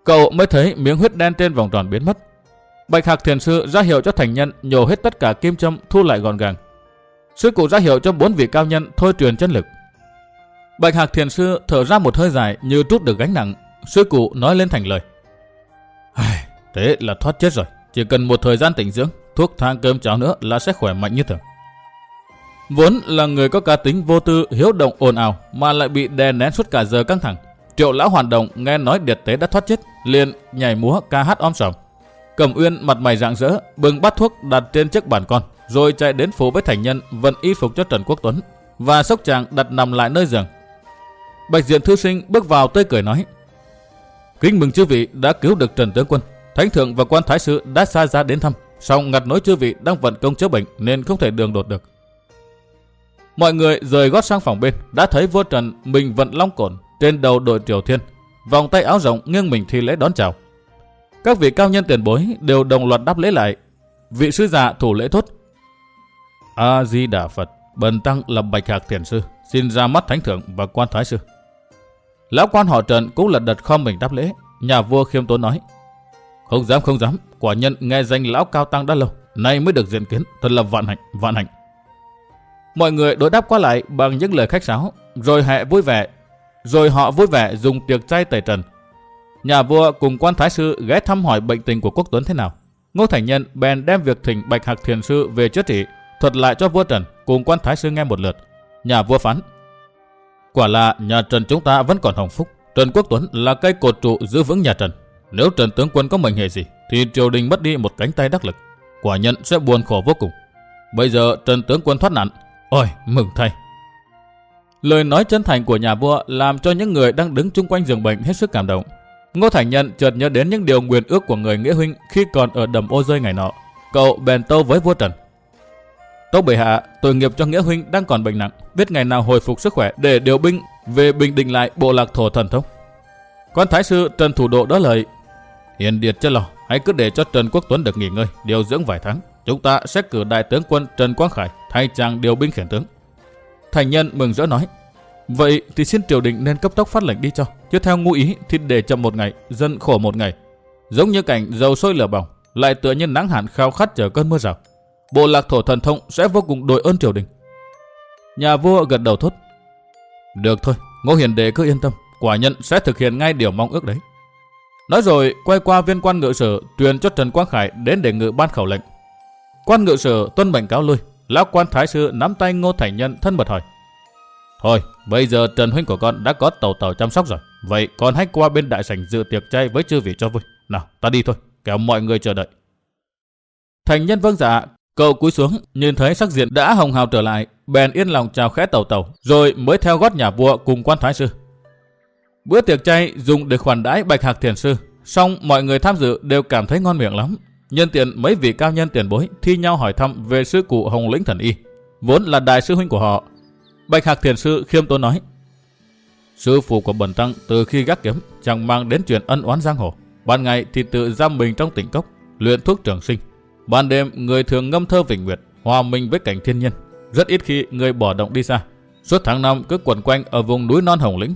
Cậu mới thấy miếng huyết đen trên vòng tròn biến mất. Bạch Hạc Thiền Sư ra hiệu cho thành nhân nhổ hết tất cả kim châm thu lại gọn gàng. Sư cụ ra hiệu cho bốn vị cao nhân thôi truyền chân lực. Bạch Hạc Thiền Sư thở ra một hơi dài như trút được gánh nặng. Sư cụ nói lên thành lời. Thế là thoát chết rồi. Chỉ cần một thời gian tỉnh dưỡng, thuốc thang cơm cháo nữa là sẽ khỏe mạnh như thường. Vốn là người có cá tính vô tư, hiếu động ồn ào mà lại bị đè nén suốt cả giờ căng thẳng. Triệu lão hoàn động nghe nói điệt tế đã thoát chết, liền nhảy múa ca hát om sòm. Cẩm Uyên mặt mày rạng rỡ, bưng bát thuốc đặt trên chiếc bàn con, rồi chạy đến phố với thành nhân vận y phục cho Trần Quốc Tuấn và sốc chàng đặt nằm lại nơi giường. Bạch Diện thư sinh bước vào tươi cười nói: "Kính mừng chư vị đã cứu được Trần tướng quân, thánh thượng và quan thái sư đã sai ra đến thăm, song ngặt nỗi chư vị đang vận công chữa bệnh nên không thể đường đột được." Mọi người rời gót sang phòng bên, đã thấy vua Trần mình vận long cổn trên đầu đội triều thiên, vòng tay áo rộng nghiêng mình thi lễ đón chào. Các vị cao nhân tiền bối đều đồng loạt đáp lễ lại. Vị sư già thủ lễ thốt. A Di Đà Phật, bần tăng là Bạch Hạc Thiền sư, xin ra mắt thánh thượng và quan thái sư. Lão quan họ Trần cũng lật đật không mình đáp lễ. Nhà vua khiêm tốn nói: không dám không dám, quả nhân nghe danh lão cao tăng đã lâu, nay mới được diện kiến, thật là vạn hạnh, vạn hạnh. Mọi người đối đáp qua lại bằng những lời khách sáo, rồi hệ vui vẻ, rồi họ vui vẻ dùng tiệc chay tẩy trần. Nhà vua cùng quan thái sư ghé thăm hỏi bệnh tình của quốc tuấn thế nào. Ngô Thành Nhân bèn đem việc thỉnh Bạch Hạc Thiền Sư về chữa trị, thuật lại cho vua Trần cùng quan thái sư nghe một lượt. Nhà vua phán. Quả là nhà Trần chúng ta vẫn còn hồng phúc. Trần Quốc Tuấn là cây cột trụ giữ vững nhà Trần. Nếu Trần tướng quân có mệnh hệ gì, thì triều đình mất đi một cánh tay đắc lực. Quả nhân sẽ buồn khổ vô cùng. Bây giờ Trần tướng quân thoát nạn, Ôi, mừng thay. Lời nói chân thành của nhà vua làm cho những người đang đứng chung quanh giường bệnh hết sức cảm động. Ngô Thành Nhân chợt nhớ đến những điều nguyện ước của người nghĩa huynh khi còn ở đầm ô rơi ngày nọ. Cậu bèn tâu với vua Trần. Tâu bệ hạ, tội nghiệp cho nghĩa huynh đang còn bệnh nặng, biết ngày nào hồi phục sức khỏe để điều binh về bình định lại bộ lạc thổ thần thông. Quan thái sư Trần Thủ Độ đỡ lời. Hiền điệt cho lo, hãy cứ để cho Trần Quốc Tuấn được nghỉ ngơi, điều dưỡng vài tháng. Chúng ta sẽ cử đại tướng quân Trần Quang Khải thay chàng điều binh khiển tướng. Thành nhân mừng rỡ nói, vậy thì xin triều đình nên cấp tốc phát lệnh đi cho, chứ theo ngu ý thì để chậm một ngày, dân khổ một ngày. Giống như cảnh dầu sôi lửa bỏng, lại tựa như nắng hạn khao khát chờ cơn mưa rào. Bộ lạc thổ thần thông sẽ vô cùng đội ơn triều đình. Nhà vua gật đầu thốt. Được thôi, Ngô Hiền Đệ cứ yên tâm, quả nhân sẽ thực hiện ngay điều mong ước đấy. Nói rồi, quay qua viên quan ngự sử truyền cho Trần Quang Khải đến để ngự ban khẩu lệnh. Quan ngự sử tuân mệnh cáo lui, lão quan thái sư nắm tay Ngô Thành Nhân thân mật hỏi. Thôi, bây giờ Trần huynh của con đã có tàu tàu chăm sóc rồi. Vậy con hãy qua bên đại sảnh dự tiệc chay với chư vị cho vui. Nào, ta đi thôi, kéo mọi người chờ đợi. Thành Nhân vâng dạ, cậu cúi xuống, nhìn thấy sắc diện đã hồng hào trở lại, bèn yên lòng chào khẽ tàu tàu, rồi mới theo gót nhà vua cùng quan thái sư. Bữa tiệc chay dùng để khoản đãi bạch hạc thiền sư, xong mọi người tham dự đều cảm thấy ngon miệng lắm, Nhân tiện mấy vị cao nhân tiền bối thi nhau hỏi thăm về sư cụ Hồng Lĩnh Thần Y, vốn là đại sư huynh của họ. Bạch Hạc Thiền Sư khiêm tốn nói, Sư phụ của Bần Tăng từ khi gác kiếm chẳng mang đến chuyện ân oán giang hồ. Ban ngày thì tự giam mình trong tỉnh cốc, luyện thuốc trường sinh. Ban đêm người thường ngâm thơ vĩnh nguyệt, hòa mình với cảnh thiên nhiên. Rất ít khi người bỏ động đi xa. Suốt tháng năm cứ quẩn quanh ở vùng núi non Hồng Lĩnh.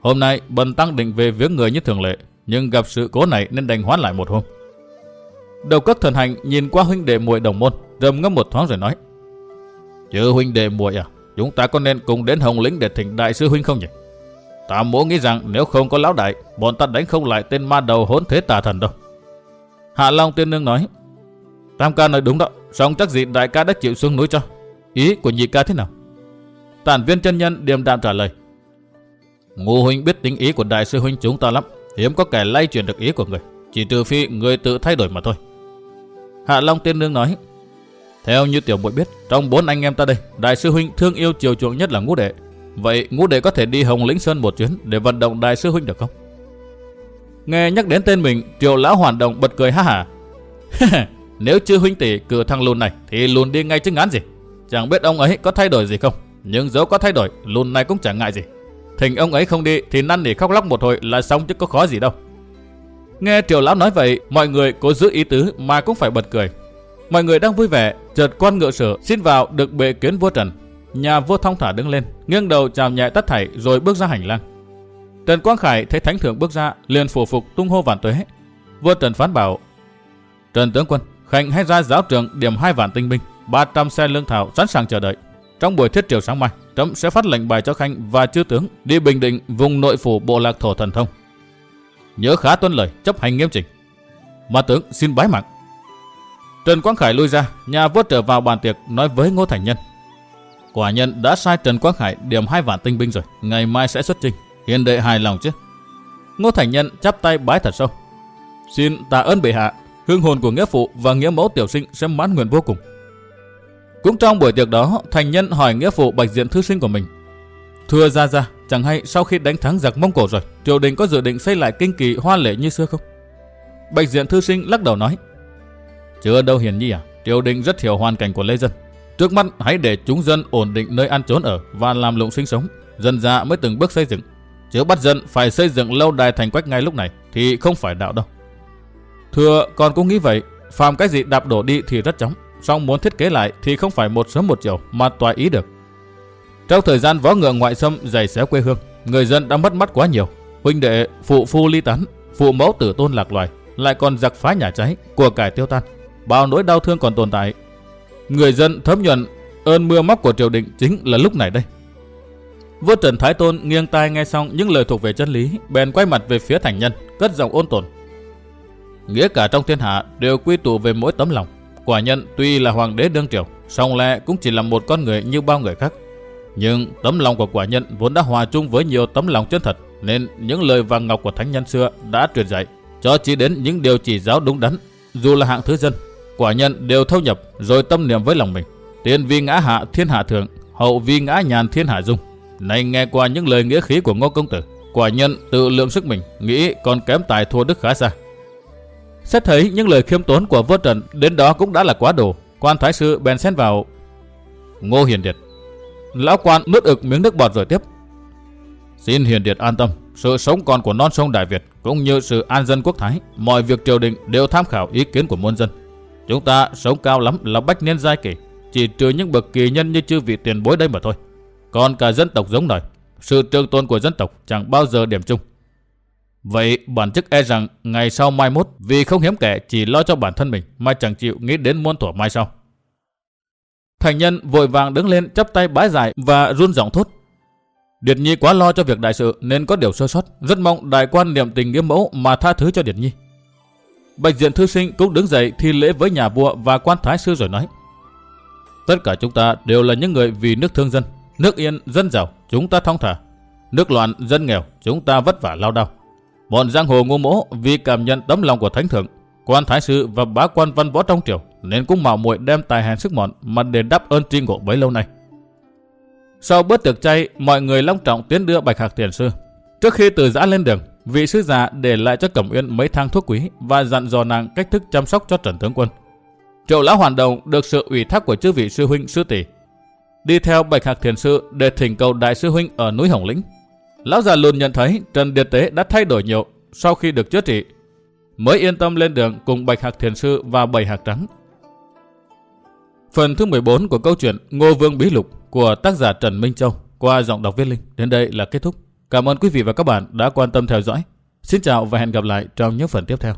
Hôm nay Bần Tăng định về viếng người như thường lệ, nhưng gặp sự cố này nên đành hoãn lại một hôm. Đầu cất thần hành nhìn qua huynh đệ muội đồng môn, trầm ngâm một thoáng rồi nói. Chứ huynh đệ muội à, chúng ta có nên cùng đến Hồng Lĩnh để thỉnh đại sư huynh không nhỉ? Ta muốn nghĩ rằng nếu không có lão đại, bọn ta đánh không lại tên ma đầu hỗn thế tà thần đâu. Hạ Long tiên nương nói, Tam ca nói đúng đó, xong chắc gì đại ca đã chịu xuống núi cho. Ý của nhị ca thế nào? Tản viên chân nhân điềm đạm trả lời. Ngô huynh biết tính ý của đại sư huynh chúng ta lắm, hiếm có kẻ lay chuyển được ý của người, chỉ trừ phi người tự thay đổi mà thôi. Hạ Long tiên nương nói, theo như tiểu muội biết, trong bốn anh em ta đây, đại sư huynh thương yêu chiều chuộng nhất là ngũ đệ, Vậy ngũ đệ có thể đi Hồng Lĩnh Sơn một chuyến để vận động đại sư huynh được không? Nghe nhắc đến tên mình, triệu lão hoàn động bật cười ha hả. [laughs] Nếu chưa huynh tỷ cử thằng lùn này thì lùn đi ngay chứ ngán gì. Chẳng biết ông ấy có thay đổi gì không. Nhưng dẫu có thay đổi, lùn này cũng chẳng ngại gì. thình ông ấy không đi thì năn nỉ khóc lóc một hồi là xong chứ có khó gì đâu. Nghe triều lão nói vậy, mọi người cố giữ ý tứ mà cũng phải bật cười. Mọi người đang vui vẻ, chợt quan ngựa sở xin vào được bệ kiến vua Trần Nhà vua thong thả đứng lên, nghiêng đầu chào nhẹ tất thảy rồi bước ra hành lang. Trần Quang Khải thấy thánh thượng bước ra, liền phủ phục tung hô vạn tuế. Vua Trần phán bảo: "Trần tướng quân, Khánh hay ra giáo trường điểm hai vạn tinh binh, 300 xe lương thảo sẵn sàng chờ đợi. Trong buổi thiết triều sáng mai, trẫm sẽ phát lệnh bài cho khanh và chư tướng đi bình định vùng nội phủ bộ lạc thổ thần thông. Nhớ khá tuân lời, chấp hành nghiêm chỉnh. Mà tướng xin bái mạng." Trần Quang Khải lui ra, nhà vua trở vào bàn tiệc nói với Ngô Thành Nhân. Quả nhân đã sai Trần Quang Khải điểm hai vạn tinh binh rồi, ngày mai sẽ xuất trình. Hiền đệ hài lòng chứ? Ngô Thành Nhân chắp tay bái thật sâu. Xin tạ ơn bệ hạ, hương hồn của nghĩa phụ và nghĩa mẫu tiểu sinh sẽ mãn nguyện vô cùng. Cũng trong buổi tiệc đó, Thành Nhân hỏi nghĩa phụ bạch diện thư sinh của mình. Thưa ra ra, chẳng hay sau khi đánh thắng giặc Mông Cổ rồi, triều đình có dự định xây lại kinh kỳ hoa lệ như xưa không? Bạch diện thư sinh lắc đầu nói. Chưa đâu hiền nhi à, triều đình rất hiểu hoàn cảnh của lê dân, Trước mắt hãy để chúng dân ổn định nơi ăn trốn ở và làm lụng sinh sống, dân ra mới từng bước xây dựng. Chứ bắt dân phải xây dựng lâu đài thành quách ngay lúc này thì không phải đạo đâu. Thưa, con cũng nghĩ vậy, Phạm cái gì đạp đổ đi thì rất chóng, song muốn thiết kế lại thì không phải một sớm một chiều mà tòa ý được. Trong thời gian võ ngựa ngoại xâm dày xéo quê hương, người dân đã mất mắt quá nhiều. Huynh đệ, phụ phu ly tán, phụ mẫu tử tôn lạc loài, lại còn giặc phá nhà cháy, của cải tiêu tan. Bao nỗi đau thương còn tồn tại Người dân thấm nhuận ơn mưa móc của triều đình chính là lúc này đây. Vua Trần Thái Tôn nghiêng tai nghe xong những lời thuộc về chân lý, bèn quay mặt về phía thành nhân, cất giọng ôn tồn. Nghĩa cả trong thiên hạ đều quy tụ về mỗi tấm lòng. Quả nhân tuy là hoàng đế đương triều, song lẽ cũng chỉ là một con người như bao người khác. Nhưng tấm lòng của quả nhân vốn đã hòa chung với nhiều tấm lòng chân thật, nên những lời vàng ngọc của thánh nhân xưa đã truyền dạy, cho chỉ đến những điều chỉ giáo đúng đắn, dù là hạng thứ dân quả nhân đều thâu nhập rồi tâm niệm với lòng mình. Tiên vi ngã hạ thiên hạ thượng, hậu vi ngã nhàn thiên hạ dung. Này nghe qua những lời nghĩa khí của ngô công tử, quả nhân tự lượng sức mình, nghĩ còn kém tài thua đức khá xa. Xét thấy những lời khiêm tốn của vua Trần đến đó cũng đã là quá đủ, quan thái sư bèn xen vào. Ngô Hiền Điệt. Lão quan nuốt ực miếng nước bọt rồi tiếp. Xin Hiền Điệt an tâm, sự sống còn của non sông Đại Việt cũng như sự an dân quốc thái, mọi việc triều đình đều tham khảo ý kiến của muôn dân. Chúng ta sống cao lắm là bách niên giai kỳ, chỉ trừ những bậc kỳ nhân như chư vị tiền bối đây mà thôi. Còn cả dân tộc giống này sự trường tôn của dân tộc chẳng bao giờ điểm chung. Vậy bản chức e rằng ngày sau mai mốt vì không hiếm kẻ chỉ lo cho bản thân mình mà chẳng chịu nghĩ đến muôn thuở mai sau. Thành nhân vội vàng đứng lên chắp tay bái giải và run giọng thốt. Điệt Nhi quá lo cho việc đại sự nên có điều sơ sót. Rất mong đại quan niệm tình nghĩa mẫu mà tha thứ cho Điệt Nhi. Bạch diện thư sinh cũng đứng dậy thi lễ với nhà vua và quan thái sư rồi nói. Tất cả chúng ta đều là những người vì nước thương dân. Nước yên, dân giàu, chúng ta thong thả. Nước loạn, dân nghèo, chúng ta vất vả lao đao. Bọn giang hồ ngô mỗ vì cảm nhận tấm lòng của thánh thượng, quan thái sư và bá quan văn võ trong triều nên cũng mạo muội đem tài hèn sức mọn mà để đáp ơn tri ngộ bấy lâu nay. Sau bữa tiệc chay, mọi người long trọng tiến đưa Bạch Hạc Thiền Sư. Trước khi từ giã lên đường, vị sư già để lại cho Cẩm Uyên mấy thang thuốc quý và dặn dò nàng cách thức chăm sóc cho Trần Tướng Quân. Triệu Lão Hoàn Đồng được sự ủy thác của chư vị sư huynh sư tỷ, đi theo Bạch Hạc Thiền Sư để thỉnh cầu đại sư huynh ở núi Hồng Lĩnh. Lão già lùn nhận thấy Trần Điệt Tế đã thay đổi nhiều sau khi được chữa trị, mới yên tâm lên đường cùng Bạch Hạc Thiền Sư và Bảy Hạc Trắng. Phần thứ 14 của câu chuyện Ngô Vương Bí Lục của tác giả Trần Minh Châu qua giọng đọc viết linh đến đây là kết thúc. Cảm ơn quý vị và các bạn đã quan tâm theo dõi. Xin chào và hẹn gặp lại trong những phần tiếp theo.